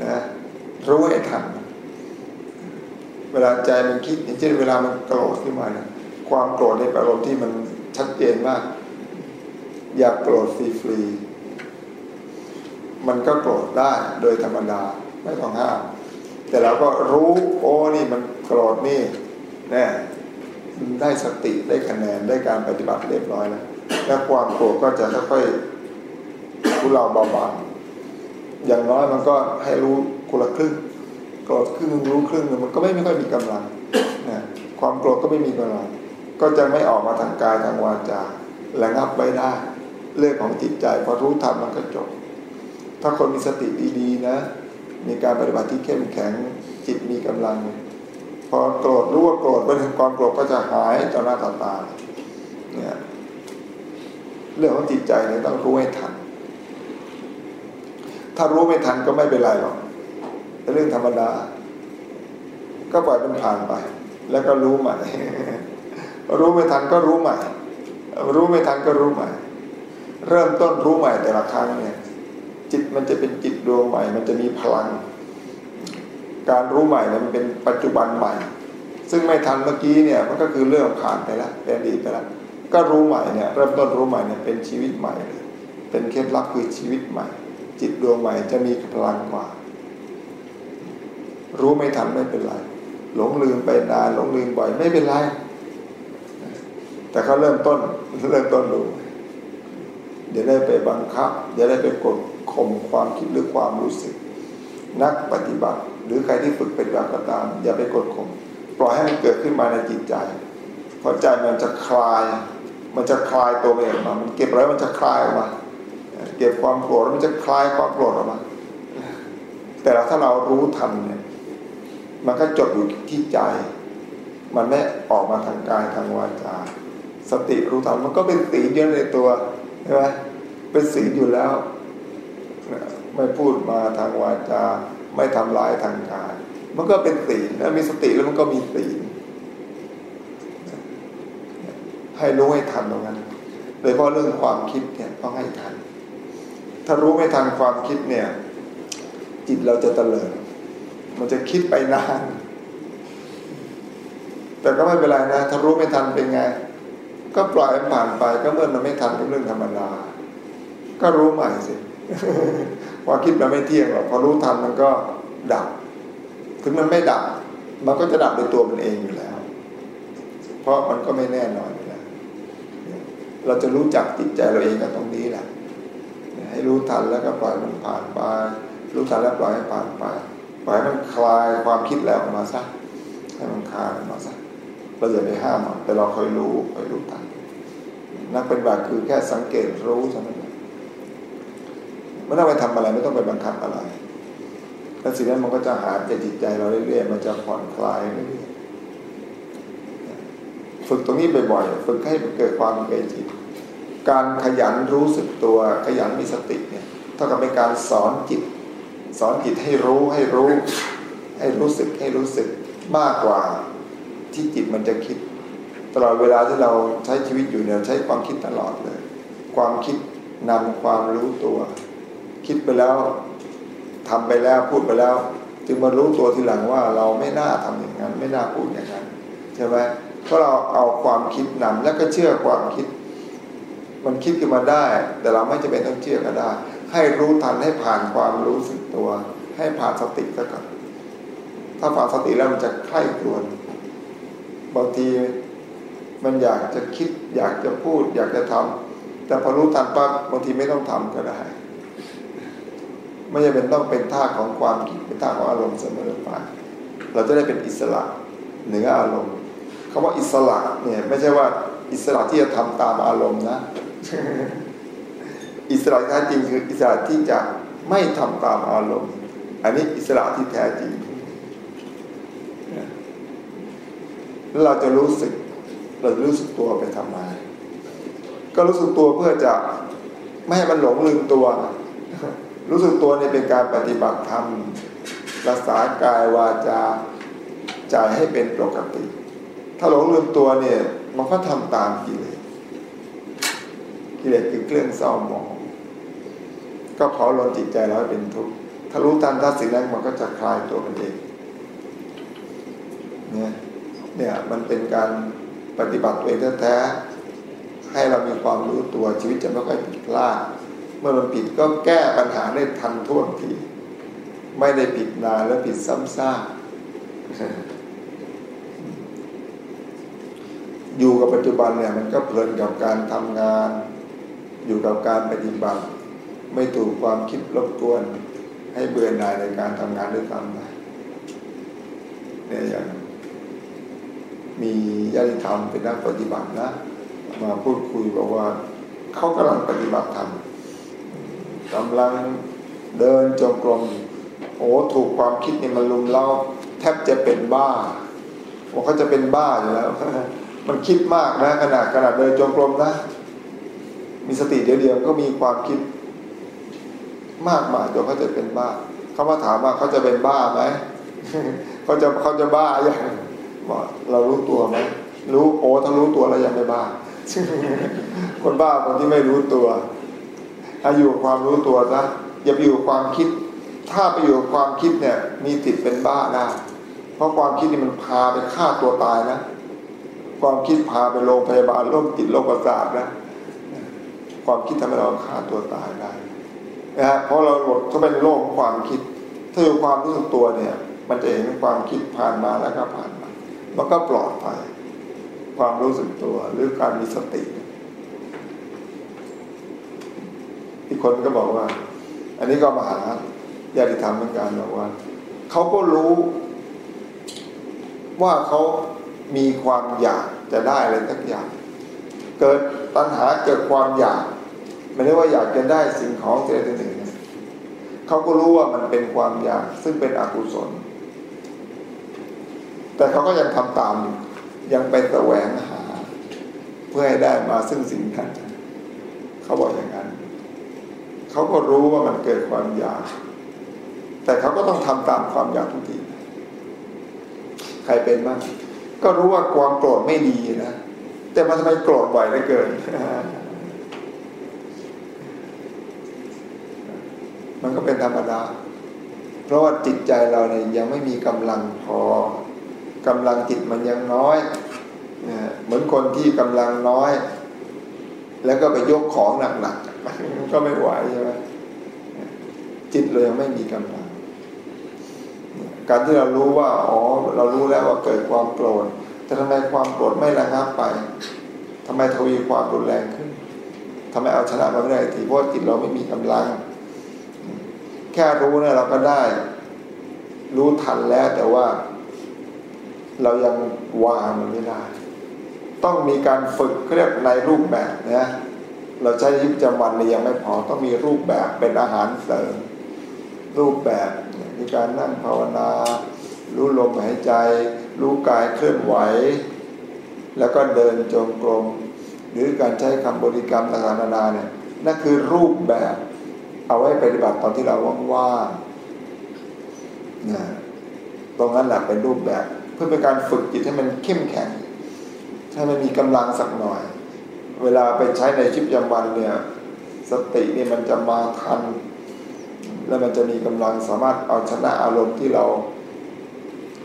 นะรู้ให้ทันเวลาใจมันคิดอย่างเช่นเวลามันโกรธขึ้นมาเนี่ยความโกรธในอารมณ์ที่มันชัดเจนมาก อยากโกรธฟรีๆมันก็โกรธได้โดยธรรมดาไม่ต้องห้ามแต่เราก็รู้โอ้นี่มันโกรธนี่ แน่ได้สติได้คะแนนได้การปฏิบัติเรียบร้อยแล้วแล้วความโกรธก็จะค่อยๆทุเราเบาบางอย่างน้อยมันก็ให้รู้คนละครึ่งโกรธครึ่งรู้ครึ่งมันก็ไม่ไม่ค่อยมีกำลังนะความโกรธก็ไม่มีกำลังก็จะไม่ออกมาทางกายทางวาจาระงับไว้ได้ เรื่องของจิตใจพอรู้ทันมันก็จบ ถ้าคนมีสติดีๆนะ มีการปฏิบัติที่เข้มแข็งจิตมีกำลัง พอโกรธรู้ว่าโกรธไปความโกรธก็จะหายต่อหน้าต่อตาเนี่ยเรื่องของจิตใจเนี่ยต้องรู้ให้ทัน ถ้ารู้ไม่ทันก็ไม่เป็นไรหรอกเป็นเรื่องธรรมดา ก็ปล่อยมันผ่านไป แล้วก็รู้ใหม่รู้ไม่ทันก็รู้ใหม่ รู้ไม่ทันก็รู้ใหม่ เริ่มต้นรู้ใหม่แต่ละครั้งเนี่ย จิตมันจะเป็นจิตดวงใหม่ มันจะมีพลัง การรู้ใหม่เนี่ยมันเป็นปัจจุบันใหม่ ซึ่งไม่ทันเมื่อกี้เนี่ยมันก็คือเรื่องผ่านไปแล้วเป็นอดีตไปแล้วก็รู้ใหม่เนี่ยเริ่มต้นรู้ใหม่เนี่ยเป็นชีวิตใหม่เลยเป็นเคล็ดลับคือชีวิตใหม่ จิตดวงใหม่จะมีพลังกว่า รู้ไม่ทันไม่เป็นไร หลงลืมไปนานหลงลืมบ่อยไม่เป็นไร แต่เขาเริ่มต้นเริ่มต้นรู้เดี๋ยวได้ไปบังคับเดี๋ยวได้ไปกดข่มความคิดหรือความรู้สึก นักปฏิบัติ หรือใครที่ฝึกปฏิบัติก็ตาม อย่าไปกดข่มปล่อยให้มันเกิดขึ้นมาในจิตใจพอใจมันจะคลาย มันจะคลายตัวเองมามันเก็บไว้มันจะคลายออกมาเก็บความโกรธมันจะคลายความโกรธออกมา แต่ถ้าเรารู้ทันเนี่ย มันก็จดอยู่ที่ใจ มันไม่ออกมาทางกายทางวาจาสติรู้ทันมันก็เป็นสีเยอะในตัวใช่ไหมเป็นสีอยู่แล้ว ไม่พูดมาทางวาจา ไม่ทำลายทางกาย มันก็เป็นสีแล้วมีสติแล้วมันก็มีสีลให้รู้ให้ทันตรงนั้น โดยเฉพาะเรื่องความคิดเนี่ยต้องให้ทัน ถ้ารู้ไม่ทันความคิดเนี่ย จิตเราจะเตลิดมันจะคิดไปนาน แต่ก็ไม่เป็นไรนะ ถ้ารู้ไม่ทันเป็นไง ก็ปล่อยผ่านไปก็เมื่อมันไม่ทันเป็นเรื่องธรรมดา ก็รู้ใหม่สิ ความคิดมันไม่เที่ยงหรอกพอรู้ทันมันก็ดับ ถึงมันไม่ดับ มันก็จะดับโดยตัวมันเองอยู่แล้ว เพราะมันก็ไม่แน่นอนอยู่แล้วเราจะรู้จักจิตใจเราเองกับตรงนี้แหละให้รู้ทันแล้วก็ปล่อยมันผ่านไปรู้ทันแล้วปล่อยให้ผ่านไปปล่อยมันคลายความคิดแล้วออกมาซะให้มันคลายมันมาสักเราอย่าไปห้ามมันแต่เราคอยรู้คอยรู้ทันนักเป็นบาตคือแค่สังเกตรู้เท่านั้น ไม่ต้องไปทำอะไรไม่ต้องไปบังคับอะไรแล้วสิ่งนั้นมันก็จะหายใจจิตใจเราเรื่อยๆมันจะผ่อนคลายเรื่อยๆฝึกตรงนี้บ่อยๆฝึกให้เกิดความเคยจิต การขยันรู้สึกตัวขยันมีสติเนี่ยเท่ากับเป็นการสอนจิต สอนจิตให้รู้ให้รู้ ให้รู้สึกให้รู้สึกมากกว่าที่จิตมันจะคิด ตลอดเวลาที่เราใช้ชีวิตอยู่เนี่ยใช้ความคิดตลอดเลย ความคิดนำความรู้ตัว คิดไปแล้วทำไปแล้วพูดไปแล้ว จึงมารู้ตัวทีหลังว่าเราไม่น่าทำอย่างนั้น ไม่น่าพูดอย่างนั้นใช่ไหมเพราะเราเอาความคิดนำแล้วก็เชื่อความคิด มันคิดขึ้นมาได้ แต่เราไม่จำเป็นต้องเชื่อก็ได้ ให้รู้ทันให้ผ่านความรู้สึกตัว ให้ผ่านสติซะก่อนถ้าผ่านสติแล้วมันจะใคร่ครวบางทีมันอยากจะคิดอยากจะพูด อยากจะทำแต่พอรู้ทันปั๊บบางทีไม่ต้องทำก็ได้ ไม่จำเป็นต้องเป็นท่าของความคิดเป็นท่าของอารมณ์เสมอไปเราจะได้เป็นอิสระเหนืออารมณ์คาว่าอิสระเนี่ยไม่ใช่ว่าอิสระที่จะทำตามอารมณ์นะ อิสระแท้จริงคืออิสระที่จะไม่ทำตามอารมณ์ อันนี้อิสระที่แท้จริงแล้วเราจะรู้สึก เราจะรู้สึกตัวไปทำไมก็รู้สึกตัวเพื่อจะไม่ให้มันหลงลืมตัว รู้สึกตัวเนี่ยเป็นการปฏิบัติธรรมรักษากายวาจาใจให้เป็นปกติ ถ้าหลงลืมตัวเนี่ยมันก็ทำตามกิเลสกิเลสคือเครื่องเศร้าหมอง ก็เผาลนจิตใจเราให้เป็นทุกข์ถ้ารู้ทันถ้าสิ่งนั้นมันก็จะคลายตัวมันเองเนี่ยเนี่ยมันเป็นการปฏิบัติตัวเองแท้ๆให้เรามีความรู้ตัวชีวิตจะไม่ค่อยผิดพลาด เมื่อมันผิดก็แก้ปัญหาได้ทันท่วงที ไม่ได้ผิดนานแล้วผิดซ้ำซากอยู่กับปัจจุบันเนี่ยมันก็เพลินกับการทำงาน อยู่กับการปฏิบัติ ไม่ถูกความคิดรบกวน ให้เบื่อหน่ายในการทำงานด้วยกันไปเนี่ยอย่างมีญาติธรรมเป็นนักปฏิบัตินะ มาพูดคุยบอกว่าเขากำลังปฏิบัติธรรม กำลังเดินจงกรมโอ้ถูกความคิดนี่มันลุมเล่าแทบจะเป็นบ้าบอกเขาจะเป็นบ้าอยู่แล้ว มันคิดมากนะขนาดขนาดเดินจงกรมนะ มีสติเดียวๆก็มีความคิด มากมายจนเขาจะเป็นบ้าเขามาถามว่าเขาจะเป็นบ้าไหมเขาจะเขาจะบ้าอย่างบอกเรารู้ตัวไหมรู้โอ้ถ้ารู้ตัวแล้วยังไม่บ้าคนบ้าคนที่ไม่รู้ตัว ถ้าอยู่กับความรู้ตัวนะอย่าไปอยู่กับความคิด ถ้าไปอยู่กับความคิดเนี่ย มีติดเป็นบ้าได้เพราะความคิดนี่มันพาไปฆ่าตัวตายนะความคิดพาไปโรงพยาบาลโรคจิตโรคประสาทนะความคิดทำให้เราฆ่าตัวตายได้นะฮะเพราะเราหลดเข้าไปในโลกของความคิด ถ้าอยู่ความรู้สึกตัวเนี่ย มันจะเห็นความคิดผ่านมาแล้วก็ผ่านมามันก็ปลอดภัยความรู้สึกตัวหรือการมีสติ อีกคนก็บอกว่า อันนี้ก็มาหาญาติธรรมเหมือนกันบอกว่าเขาก็รู้ ว่าเขามีความอยากจะได้อะไรสักอย่าง เกิดตัณหาเกิดความอยากไม่ได้ว่าอยากจะได้สิ่งของสิ่งใดสิ่งหนึ่งเขาก็รู้ว่ามันเป็นความอยากซึ่งเป็นอกุศล แต่เขาก็ยังทำตามยังไปแสวงหา เพื่อให้ได้มาซึ่งสิ่งนั้นเขาบอกอย่างนั้น เขาก็รู้ว่ามันเกิดความอยาก แต่เขาก็ต้องทำตามความอยากทุกทีใครเป็นบ้างก็รู้ว่าความโกรธไม่ดีนะแต่มันทำไมโกรธบ่อยเหลือเกิน มันก็เป็นธรรมดา เพราะว่าจิตใจเราเนี่ยยังไม่มีกำลังพอกำลังจิตมันยังน้อยเหมือนคนที่กำลังน้อย แล้วก็ไปยกของหนักๆ ก็ไม่ไหวใช่ไหมจิตเรายังไม่มีกำลังการที่เรารู้ว่า อ๋อ เรารู้แล้วว่าเกิดความโกรธ แต่ทำไมความโกรธไม่ระงับไปทำไมทวีความรุนแรงขึ้นทำไมเอาชนะมันไม่ได้ทีเพราะจิตเราไม่มีกำลัง แค่รู้เนี่ยเราก็ได้ รู้ทันแล้วแต่ว่า เรายังวางมันไม่ได้ ต้องมีการฝึกเรียกในรูปแบบนะ เราใช้ชีวิตประจำวันนี่ยังไม่พอต้องมีรูปแบบเป็นอาหารเสริม รูปแบบมีการนั่งภาวนา รู้ลมหายใจ รู้กายเคลื่อนไหว แล้วก็เดินจงกรมหรือการใช้คำบริกรรมต่างๆนานาเนี่ยนั่นคือรูปแบบเอาไว้ปฏิบัติตอนที่เราว่างๆนะตรงนั้นแหละเป็นรูปแบบ เพื่อเป็นการฝึกจิตให้มันเข้มแข็งให้มันมีกำลังสักหน่อย เวลาไปใช้ในชีวิตประจำวันเนี่ยสตินี่มันจะมาทัน แล้วมันจะมีกำลังสามารถเอาชนะอารมณ์ที่เรา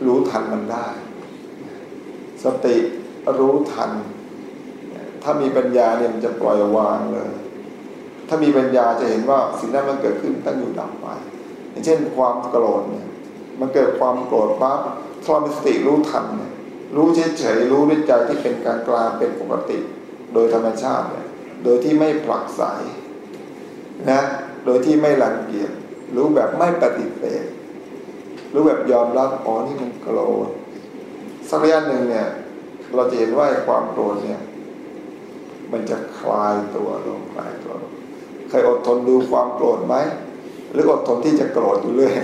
รู้ทันมันได้ สติรู้ทัน ถ้ามีปัญญาเนี่ยมันจะปล่อยวางเลย ถ้ามีปัญญาจะเห็นว่าสิ่งนั้นมันเกิดขึ้นตั้งอยู่ดับไป อย่างเช่นความโกรธเนี่ยมันเกิดความโกรธปั๊บถ้าเรามีสติรู้ทันเนี่ยรู้เฉยๆรู้ด้วยใจที่เป็นกลางกลางเป็นปกติ โดยธรรมชาติเนี่ยโดยที่ไม่ผลักไสนะโดยที่ไม่หลังเกียจรู้แบบไม่ปฏิเสธรู้แบบยอมรับอ๋อนี่มันโกรธสักระยะหนึ่งเนี่ย เราจะเห็นว่าความโกรธเนี่ย มันจะคลายตัวลงคลายตัวลงเคยอดทนดูความโกรธไหมหรืออดทนที่จะโกรธอยู่เรื่อย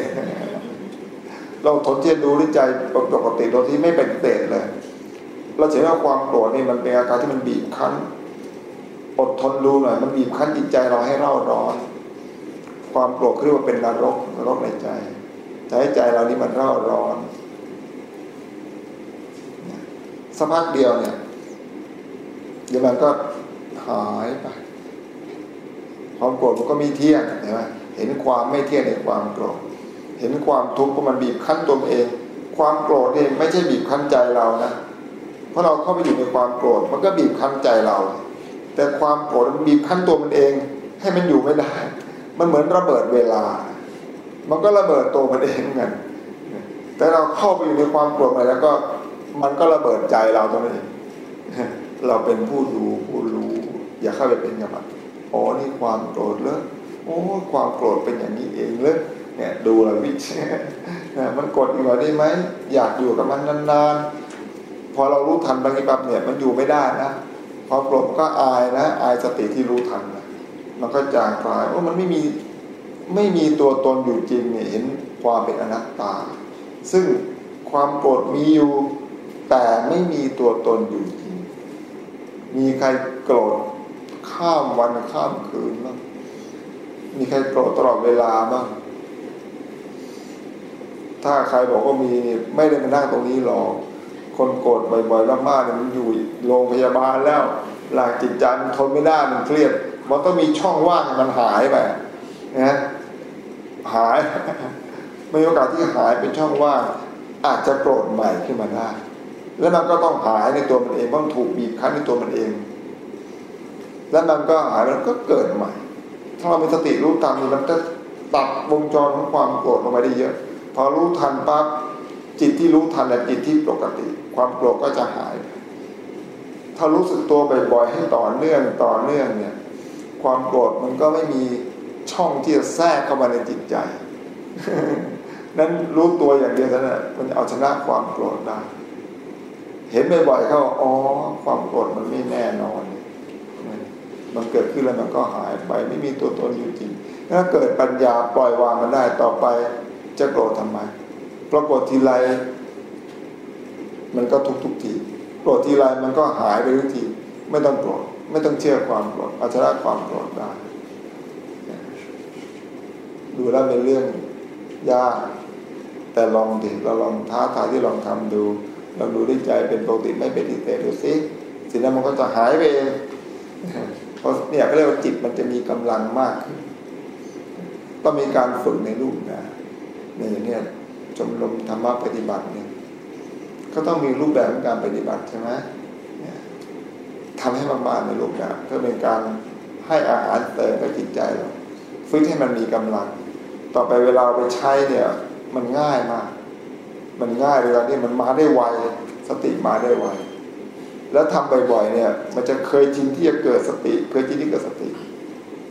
เราทนที่จะดูด้วยใจปกติโดยที่ไม่เป็นเตะเลย เราเห็นว่าความโกรธนี่มันเป็นอาการที่มันบีบคั้น อดทนดูหน่อยมันบีบคั้นจิตใจเราให้เร่าร้อน ความโกรธเรียกว่าเป็นนรกนรกในใจใจใจเรานี่มันเร่าร้อนสักพักเดียวเนี่ยเดี๋ยวมันก็หายไปความโกรธมันก็มีเที่ยงเห็นไหมเห็นความไม่เที่ยงในความโกรธเห็นความทุกข์เพราะมันบีบคั้นตัวเอง ความโกรธนี่ไม่ใช่บีบคั้นใจเรานะ เพราะเราเข้าไปอยู่ในความโกรธมันก็บีบคั้นใจเรา แต่ความโกรธมันบีบคั้นตัวมันเองให้มันอยู่ไม่ได้ มันเหมือนระเบิดเวลา มันก็ระเบิดตัวมันเองเหมือนกันแต่เราเข้าไปอยู่ในความโกรธไปแล้วก็มันก็ระเบิดใจเราตรงนี้เราเป็นผู้ดูผู้รู้ อย่าเข้าไปเป็นกับมันอ๋อนี่ความโกรธเลยโอ้ความโกรธเป็นอย่างนี้เองเลยเนี่ยดูล้ววิจัยมันกดอยู่ได้ไหมอยากอยู่กับมันนานๆ พอเรารู้ทันบางทีแบบเนี่ยมันอยู่ไม่ได้นะความโกรธก็อายนะอายสติที่รู้ทันนะมันก็จางคลายว่ามันไม่มีไม่มีตัวตนอยู่จริงเนี่ยเห็นความเป็นอนัตตา ซึ่งความโกรธมีอยู่แต่ไม่มีตัวตนอยู่จริง มีใครโกรธข้ามวันข้ามคืนบ้างมีใครโกรธตลอดเวลาบ้างถ้าใครบอกว่ามีไม่ได้มานั่งตรงนี้หรอก คนโกรธบ่อยๆมากๆเนี่ยมันอยู่โรงพยาบาลแล้วหลักจิตใจมันทนไม่ได้มันเครียด มันต้องมีช่องว่างมันหายไปนะหายไม่มีโอกาสที่หายเป็นช่องว่าง อาจจะโกรธใหม่ขึ้นมาได้แล้วมันก็ต้องหายในตัวมันเองต้องถูกบีบคั้นในตัวมันเอง แล้วมันก็หายแล้วก็เกิดใหม่ ถ้าเรามีสติรู้ตามนี้มันจะตัดวงจรของความโกรธลงไปได้เยอะ พอรู้ทันปั๊บ จิตที่รู้ทันและจิตที่ปกติ ความโกรธก็จะหาย ถ้ารู้สึกตัวบ่อยๆให้ต่อเนื่องต่อเนื่องเนี่ย ความโกรธมันก็ไม่มีช่องที่จะแทรกเข้ามาในจิตใจ นั้นรู้ตัวอย่างเดียวเท่านั้นมันเอาชนะความโกรธได้ เห็นบ่อยๆเข้าอ๋อ ความโกรธมันไม่แน่นอน มันเกิดขึ้นแล้วมันก็หายไปไม่มีตัวตนอยู่จริงถ้าเกิดปัญญาปล่อยวางมันได้ต่อไปจะโกรธทำไม ปรากฏทีไรมันก็ทุกทุกทีโกรธทีไรมันก็หายไปทุกทีไม่ต้องโกรธไม่ต้องเชื่อความโกรธเอาชนะความโกรธได้ ดูแล้วเป็นเรื่องยาก แต่ลองดิเราลองท้าทายที่ลองทำดูเราดูด้วยใจเป็นปกติไม่เป็นอิเตดูสิสิ่งนั้นมันก็จะหายไปเองเพราะเนี่ยก็เรียกว่าจิตมันจะมีกำลังมากขึ้นต้องมีการฝึกในรูปนะเนี่ยอย่างเนี้ย ชมรมธรรมะปฏิบัติเนี่ยก็ต้องมีรูปแบบของการปฏิบัติใช่ไหมทำให้มากๆในรูปแบบเพื่อเป็นการให้อาหารเติมกับจิตใจเราฝึกให้มันมีกำลัง ต่อไปเวลาไปใช้เนี่ย มันง่ายมาก มันง่ายเวลานี้มันมาได้ไวสติมาได้ไวแล้วทำบ่อยๆเนี่ย มันจะเคยชินที่จะเกิดสติเคยชินที่เกิดสติ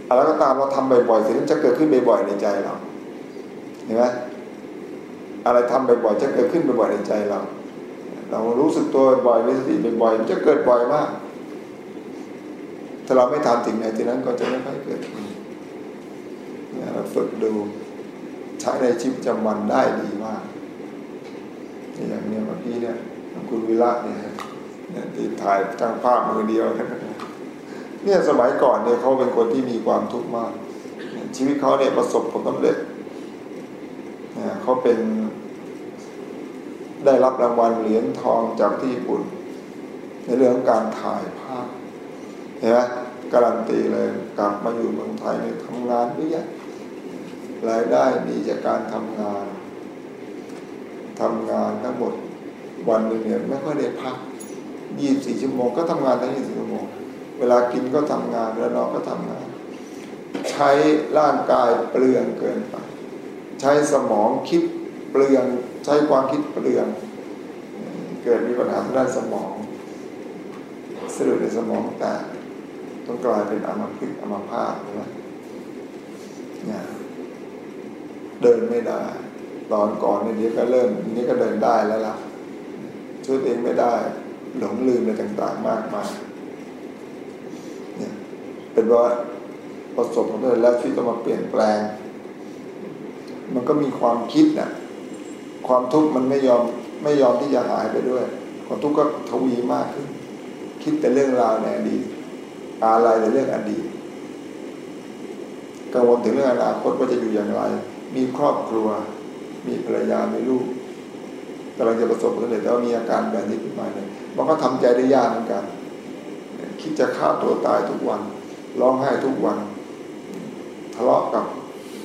อะไรก็ตามเราทำบ่อยๆสิ่งนั้นจะเกิดขึ้นบ่อยๆในใจเราเห็นไหม อะไรทำบ่อยๆจะเกิดขึ้นบ่อยๆในใจเรา เรารู้สึกตัวบ่อยมีสติบ่อยมันจะเกิดบ่อยมาก ถ้าเราไม่ทำสิ่งไหนที่นั้นก็จะไม่ค่อยเกิดเนี่ยเราฝึกดูใช้ในชีวิตประจำวันได้ดีมากอย่างเนี้ยเมื่อกี้เนี่ยคุณวิระเนี่ยเนี่ยที่ถ่ายจ้างภาพมือเดียวเนี่ยสมัยก่อนเนี่ยเขาเป็นคนที่มีความทุกข์มาก ชีวิตเขาเนี่ยประสบผลสำเร็จ เขาเป็นได้รับรางวัลเหรียญทองจากที่ญี่ปุ่น ในเรื่องการถ่ายภาพเห็นไหมการันตีเลยกลับมาอยู่เมืองไทยเนี่ยทำงานเยอะรายได้ดีจากการทำงานทำงานทั้งหมดวันหนึ่งเนี่ยไม่ค่อยได้พักยี่สี่ชั่วโมงก็ทำงานทั้งยี่สิบชั่วโมง เวลากินก็ทำงานแล้วนอนก็ทำงาน ใช้ร่างกายเปลืองเกินไป ใช้สมองคิดเปลืองใช้ความคิดเปลือง เกิดมีปัญหาด้านสมองเสื่อในสมองแตกต้องกลายเป็นอัมพฤกษ์อัมพาตนะเนี่ยเดินไม่ได้ ตอนก่อนนี่ก็เริ่มนี่ก็เดินได้แล้วล่ะช่วยตัวเองไม่ได้ หลงลืมอะไรต่างๆ มากมายเนี่ยเป็นว่าประสบผลสำเร็จแล้วชีวิตต้องมาเปลี่ยนแปลง มันก็มีความคิดนะ่ะความทุกข์มันไม่ยอมไม่ยอมที่จะหายไปด้วย ความทุกข์ก็ทวีมากขึ้น คิดแต่เรื่องราวในอดีตอะไรแต่เรื่องอดีตกังวลถึงเรื่องอนาคตว่าจะอยู่อย่างไร มีครอบครัว มีภรรยา มีลูกกำลังจะประสบผลสำเร็จแล้วมีอาการแบบนี้ขึ้นมาเนี่ยมันก็ทำใจได้ยากเหมือนกัน คิดจะฆ่าตัวตายทุกวัน ร้องไห้ทุกวัน ทะเลาะกับ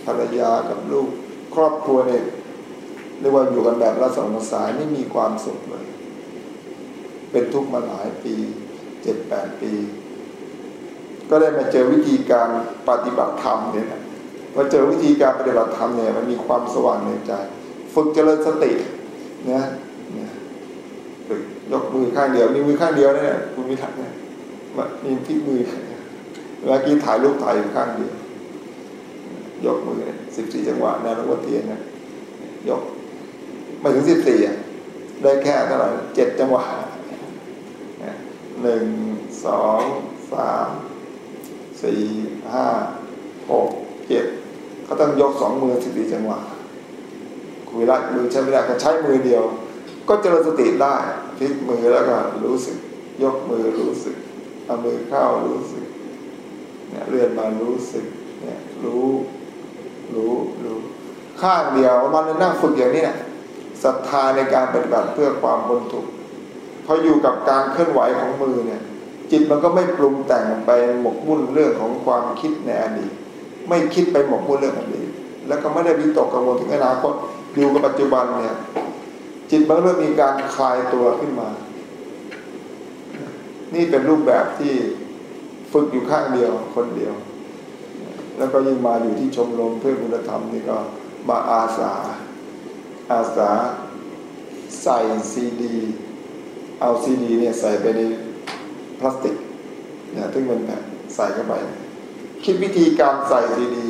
ภรรยากับลูก ครอบครัวเนี่ยเรียกว่าอยู่กันแบบรัศมีสายไม่มีความสุขเลย เป็นทุกข์มาหลายปีเจ็ดแปดปี ก็ได้มาเจอวิธีการปฏิบัติธรรมเนี่ยนะพอเจอวิธีการปฏิบัติธรรมเนี่ยมันมีความสว่างในใจ ฝึกเจริญสตินะฝึกยกมือข้างเดียวมีมือข้างเดียวเนี่ยคุณมิทักเนี่ยมีพลิกมือเมื่อกี้ถ่ายรูปถ่ายอยู่ข้างเดียว ยกมือสิบสี่จังหวะนะหลวงพ่อเทียนนะยก ไม่ถึงสิบสี่อะได้แค่เท่าไหร่เจ็ดจังหวะหนึ่งสองสามสี่ห้าหกเจ็ดเขาต้องยกสองมือสิบสี่จังหวะคุยละมือใช้ไม่ได้ก็ใช้มือเดียว ก็เจริญสติได้พลิกมือแล้วก็รู้สึก ยกมือรู้สึกเอามือเข้ารู้สึกเนี่ยเลื่อนมารู้สึกเนี่ยรู้ รู้รู้ข้างเดียวมันเลยนั่งฝึกอย่างนี้เนี่ยศรัทธาในการปฏิบัติเพื่อความบนทุกพออยู่กับการเคลื่อนไหวของมือเนี่ย จิตมันก็ไม่ปรุงแต่งไปหมกมุ่นเรื่องของความคิดในอดีตไม่คิดไปหมกมุ่นเรื่องอดีตแล้วก็ไม่ได้วิตกกังวลถึงอนาคตอยู่กับปัจจุบันเนี่ย จิตมันเริ่มมีการคลายตัวขึ้นมา นี่เป็นรูปแบบที่ฝึกอยู่ข้างเดียวคนเดียว แล้วก็ยิ่งมาอยู่ที่ชมรมเพื่อคุณธรรมนี่ก็มาอาสา อาสาใส่ซีดี เอาซีดีเนี่ยใส่ไปในพลาสติกเนี่ยซึ่งมันใส่เข้าไป คิดวิธีการใส่ซีดี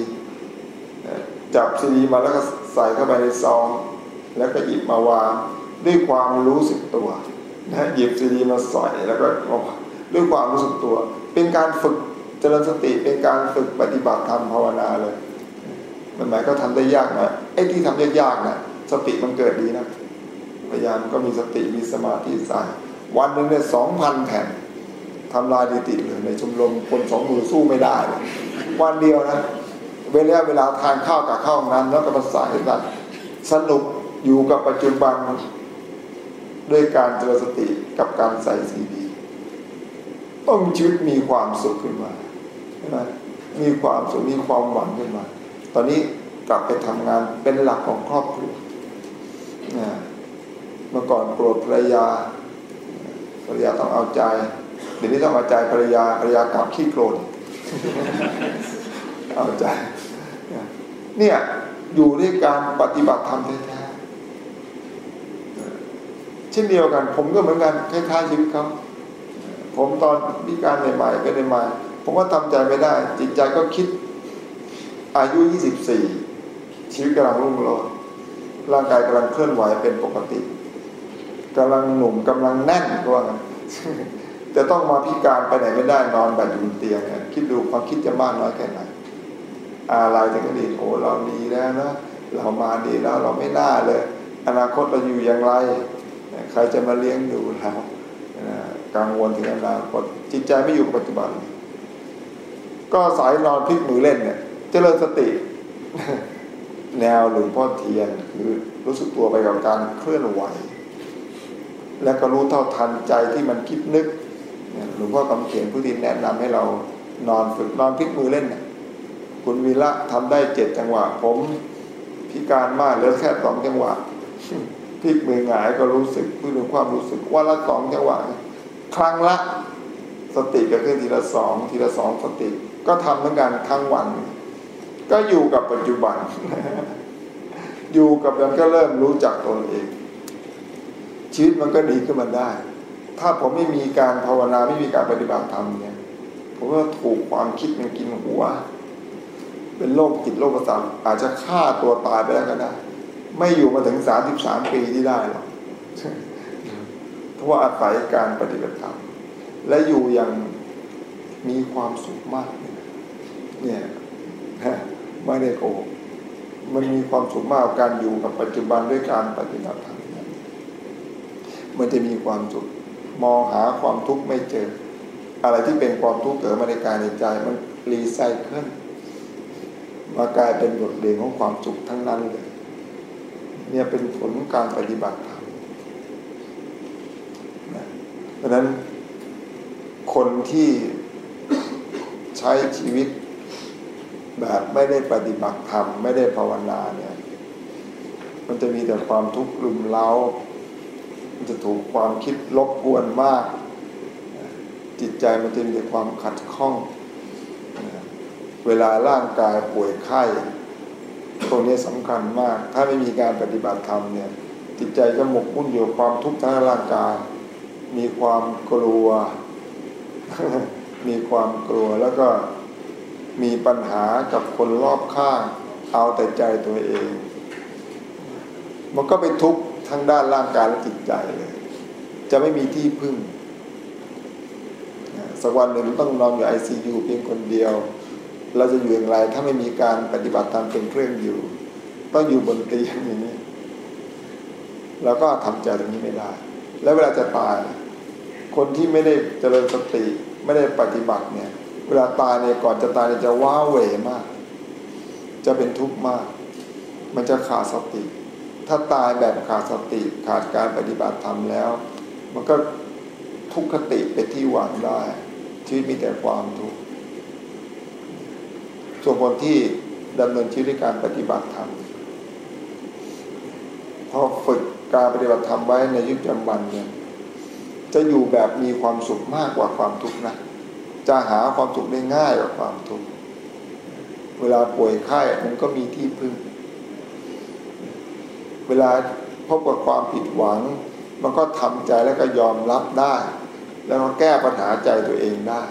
จับซีดีมาแล้วก็ใส่เข้าไปในซอง แล้วก็หยิบมาวางด้วยความรู้สึกตัวนะหยิบซีดีมาใส่แล้วก็ด้วยความรู้สึกตัว เป็นการฝึก ริญสติเป็นการฝึกปฏิบัติธรรมภาวนาเลย มันหมายก็ทำได้ยากนะไอ้ที่ทำยากๆนะสติมันเกิดดีนะพยายามก็มีสติมีสมาธิใส่วันหนึ่งเนี่ยสองพันแผ่นทำลายดีติเลยในชมรมคนสองมือสู้ไม่ได้ วันเดียวนะเวลาเวลาทานข้าวกับข้าวนั้นแล้วก็ภาษาให้กันสนุกอยู่กับปัจจุบัน ด้วยการเจริญสติกับการใส่ซีดีต้องชีวิตมีความสุขขึ้นมา มมีความสุขมีความหวังขึ้นมา ตอนนี้กลับไปทำงานเป็นหลักของครอบครัวเมื่อก่อนโกรธภรรยาภรรยาต้องเอาใจเดี๋ยวนี้ต้องเอาใจภรรยาภรรยากลับขี้โกรธเอาใจเนี่ยอยู่ด้วยการปฏิบัติธรรมแท้ๆเช่นเดียวกัน ผมก็เหมือนกันคล้ายๆชีวิตเขาผมตอนพิการใหม่ๆก็ได้มา ผมก็ทำใจไม่ได้ จิตใจก็คิดอายุยี่สิบสี่ชีวิตกำลังรุ่งโรจน์ร่างกายกำลังเคลื่อนไหวเป็นปกติกำลังหนุ่มกำลังแน่นก็ว่างจะต้องมาพิการไปไหนไม่ได้นอนแบบอยู่บนเตียงคิดดูความคิดจะมากน้อยแค่ไหนอะไรจะก็ดีโอ้เราดีแล้วนะเรามาดีแล้วเราไม่น่าเลย อนาคตเราอยู่อย่างไร ใครจะมาเลี้ยงดูเรากังวลถึงอนาคตจิตใจไม่อยู่ปัจจุบัน ก็สายนอนพลิกมือเล่นเนี่ย เจริญสติ แนวหลวงพ่อเทียนคือรู้สึกตัวไปกับการเคลื่อนไหว และก็รู้เท่าทันใจที่มันคิดนึกหลวงพ่อกำเขียนผู้ดินแนะนำให้เรานอนฝึกนอนพลิกมือเล่นเนี่ยคุณวีระทำได้เจ็ดจังหวะ ผมพิการมากเหลือแค่สองจังหวะพลิกมือหงายก็รู้สึกพูดถึงความรู้สึกว่าละสองจังหวะ ครั้งละ สติก็ขึ้นทีละสองทีละสองสติ ก็ทำเหมือนกันทั้งวัน ก็อยู่กับปัจจุบัน อยู่กับมันก็เริ่มรู้จักตนเอง ชีวิตมันก็ดีขึ้นมาได้ ถ้าผมไม่มีการภาวนาไม่มีการปฏิบัติธรรมเนี่ยผมก็ถูกความคิดมันกินหัว เป็นโรคจิตโรคประสาทอาจจะฆ่าตัวตายไปแล้วก็ได้ไม่อยู่มาถึงสามสิบสามปีที่ได้หรอกเพราะว่าอาศัยการปฏิบัติธรรมและอยู่อย่างมีความสุขมาก เนี่ยไม่ได้โกหกมันมีความสุขมากการอยู่กับปัจจุบันด้วยการปฏิบัติธรรมมันจะมีความสุขมองหาความทุกข์ไม่เจอ อะไรที่เป็นความทุกข์เกิดมาในกายในใจมันรีไซเคิลมากลายเป็นบทเรียนของความสุขทั้งนั้นเลยเนี่ยเป็นผลการปฏิบัติธรรมเพราะนั้นคนที่ใช้ชีวิต แบบไม่ได้ปฏิบัติธรรมไม่ได้ภาวนาเนี่ย มันจะมีแต่ความทุกข์รุมเร้า มันจะถูกความคิดลบกวนมาก จิตใจมันจะมีแต่ความขัดข้อง เวลาร่างกายป่วยไข้ตรงนี้สำคัญมาก ถ้าไม่มีการปฏิบัติธรรมเนี่ย จิตใจจะหมกมุ่นอยู่ความทุกข์ทางร่างกาย มีความกลัว มีความกลัวแล้วก็ มีปัญหากับคนรอบข้าง เอาแต่ใจตัวเอง มันก็ไปทุกข์ทั้งด้านร่างกายและจิตใจเลย จะไม่มีที่พึ่งสักวันหนึ่งต้องนอนอยู่ไอซียูเพียงคนเดียว เราจะอยู่อย่างไรถ้าไม่มีการปฏิบัติตามเป็นเครื่องอยู่ ต้องอยู่บนเตียงอย่างนี้เราก็ทำใจตรงนี้ไม่ได้ แล้วเวลาจะตาย คนที่ไม่ได้เจริญสติไม่ได้ปฏิบัติเนี่ย เวลาตายเนี่ยก่อนจะตายเนี่ยจะว้าเหวมาก จะเป็นทุกข์มาก มันจะขาดสติ ถ้าตายแบบขาดสติขาดการปฏิบัติธรรมแล้ว มันก็ทุกขติไปที่หวังได้ ชีวิตมีแต่ความทุกข์ส่วนคนที่ดำเนินชีวิตด้วยการปฏิบัติธรรมพอฝึกการปฏิบัติธรรมไว้ในยุคจำวันเนี่ยจะอยู่แบบมีความสุขมากกว่าความทุกข์นะ จะหาความสุขได้ง่ายกว่าความทุกข์เวลาป่วยไข้มันก็มีที่พึ่ง เวลาพบกับความผิดหวัง มันก็ทำใจแล้วก็ยอมรับได้ แล้วก็แก้ปัญหาใจตัวเองได้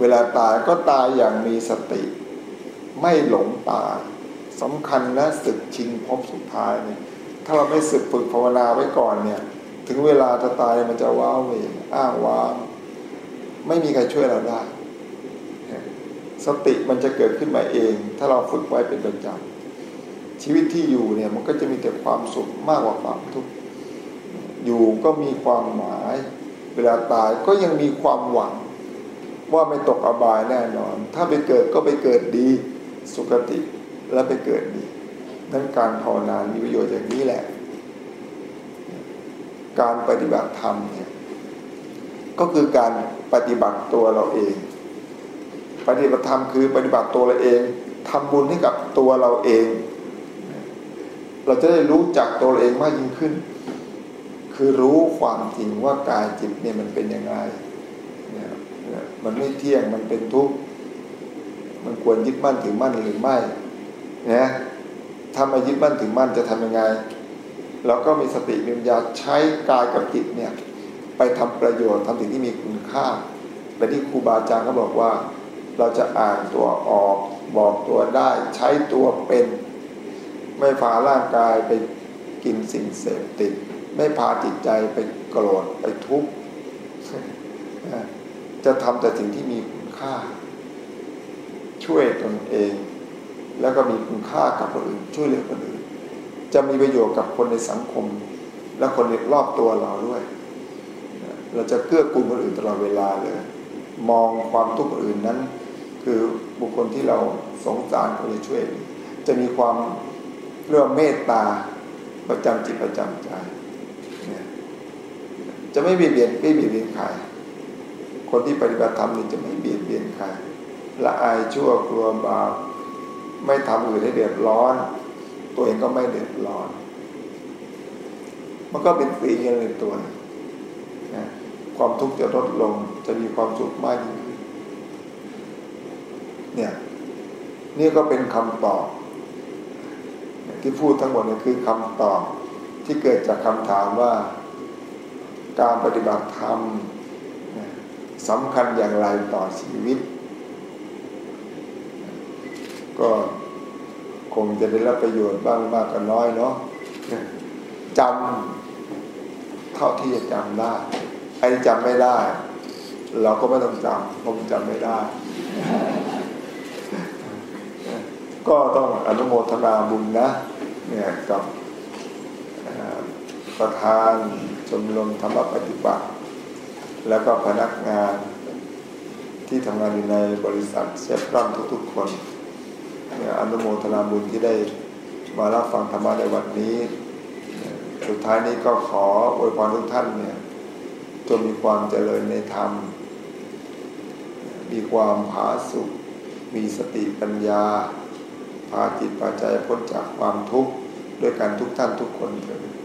เวลาตายก็ตายอย่างมีสติ ไม่หลงตายสำคัญนะศึกชิงพบสุดท้ายเนี่ยถ้าเราไม่ศึกฝึกภาวนาไว้ก่อนเนี่ย ถึงเวลาจะตายมันจะว้าเวอ้างว้าง ไม่มีใครช่วยเราได้ สติมันจะเกิดขึ้นมาเอง ถ้าเราฝึกไว้เป็นประจำชีวิตที่อยู่เนี่ยมันก็จะมีแต่ความสุขมากกว่าความทุกข์อยู่ก็มีความหมาย เวลาตายก็ยังมีความหวัง ว่าไม่ตกอบายแน่นอน ถ้าไปเกิดก็ไปเกิดดีสุขติและไปเกิดดีนั้นการภาวนามีประโยชน์อย่างนี้แหละ การปฏิบัติธรรมเนี่ยก็คือการ ปฏิบัติตัวเราเอง ปฏิบัติธรรมคือปฏิบัติตัวเราเองทำบุญให้กับตัวเราเอง เราจะได้รู้จักตัวเราเองมากยิ่งขึ้น คือรู้ความจริงว่ากายจิตเนี่ยมันเป็นยังไงเนี่ยมันไม่เที่ยงมันเป็นทุกข์มันควรยึดมั่นถือมั่นหรือไม่นะถ้ามายึดมั่นถือมั่นจะทำยังไงเราก็มีสติมีปัญญาใช้กายกับจิตเนี่ย ไปทำประโยชน์ทำสิ่งที่มีคุณค่าแต่ที่ครูบาอาจารย์เขาบอกว่า เราจะอ่านตัวออกบอกตัวได้ใช้ตัวเป็น ไม่พาร่างกายไปกินสิ่งเสพติด ไม่พาจิตใจไปโกรธไปทุกข์จะทำแต่สิ่งที่มีคุณค่า ช่วยตนเอง แล้วก็มีคุณค่ากับคนอื่น ช่วยเหลือคนอื่น จะมีประโยชน์กับคนในสังคม และคนรอบตัวเราด้วย เราจะเกื้อกูลคนอื่นตลอดเวลาเลย มองความทุกข์คนอื่นนั้น คือบุคคลที่เราสงสารเขาจะช่วย จะมีความเรื่องเมตตาประจำจิตประจำใจจะไม่เบียดเบียนไม่เบียดเบียนใครคนที่ปฏิบัติธรรมนี่จะไม่เบียดเบียนใครละอายชั่วกลัวบาปไม่ทำอื่นให้เดือดร้อน ตัวเองก็ไม่เดือดร้อน มันก็เป็นฟรีเงินในตัวนะ ความทุกข์จะลดลง จะมีความสุขมากยิ่งขึ้นเนี่ยนี่ก็เป็นคำตอบ ที่พูดทั้งหมดเนี่ยคือคำตอบที่เกิดจากคำถามว่า การปฏิบัติธรรมสำคัญอย่างไรต่อชีวิต ก็คงจะได้รับประโยชน์บ้างมากก็น้อยเนาะจำเท่าที่จะจำได้ ไอ้จำไม่ได้ เราก็ไม่ต้องจำผมจำไม่ได้ ก็ต้องอนุโมทนาบุญนะ เนี่ยกับประธานชมรมธรรมปฏิบัติ แล้วก็พนักงานที่ทำงานอยู่ในบริษัทเซฟรอนทุกๆคนเนี่ยอนุโมทนาบุญที่ได้มารับฟังธรรมะในวันนี้ สุดท้ายนี้ก็ขออวยพรทุกท่านเนี่ย จงมีความเจริญในธรรม มีความผาสุกมีสติปัญญา พาจิตพาใจพ้นจากความทุกข์ด้วยการทุกท่านทุกคนเถิด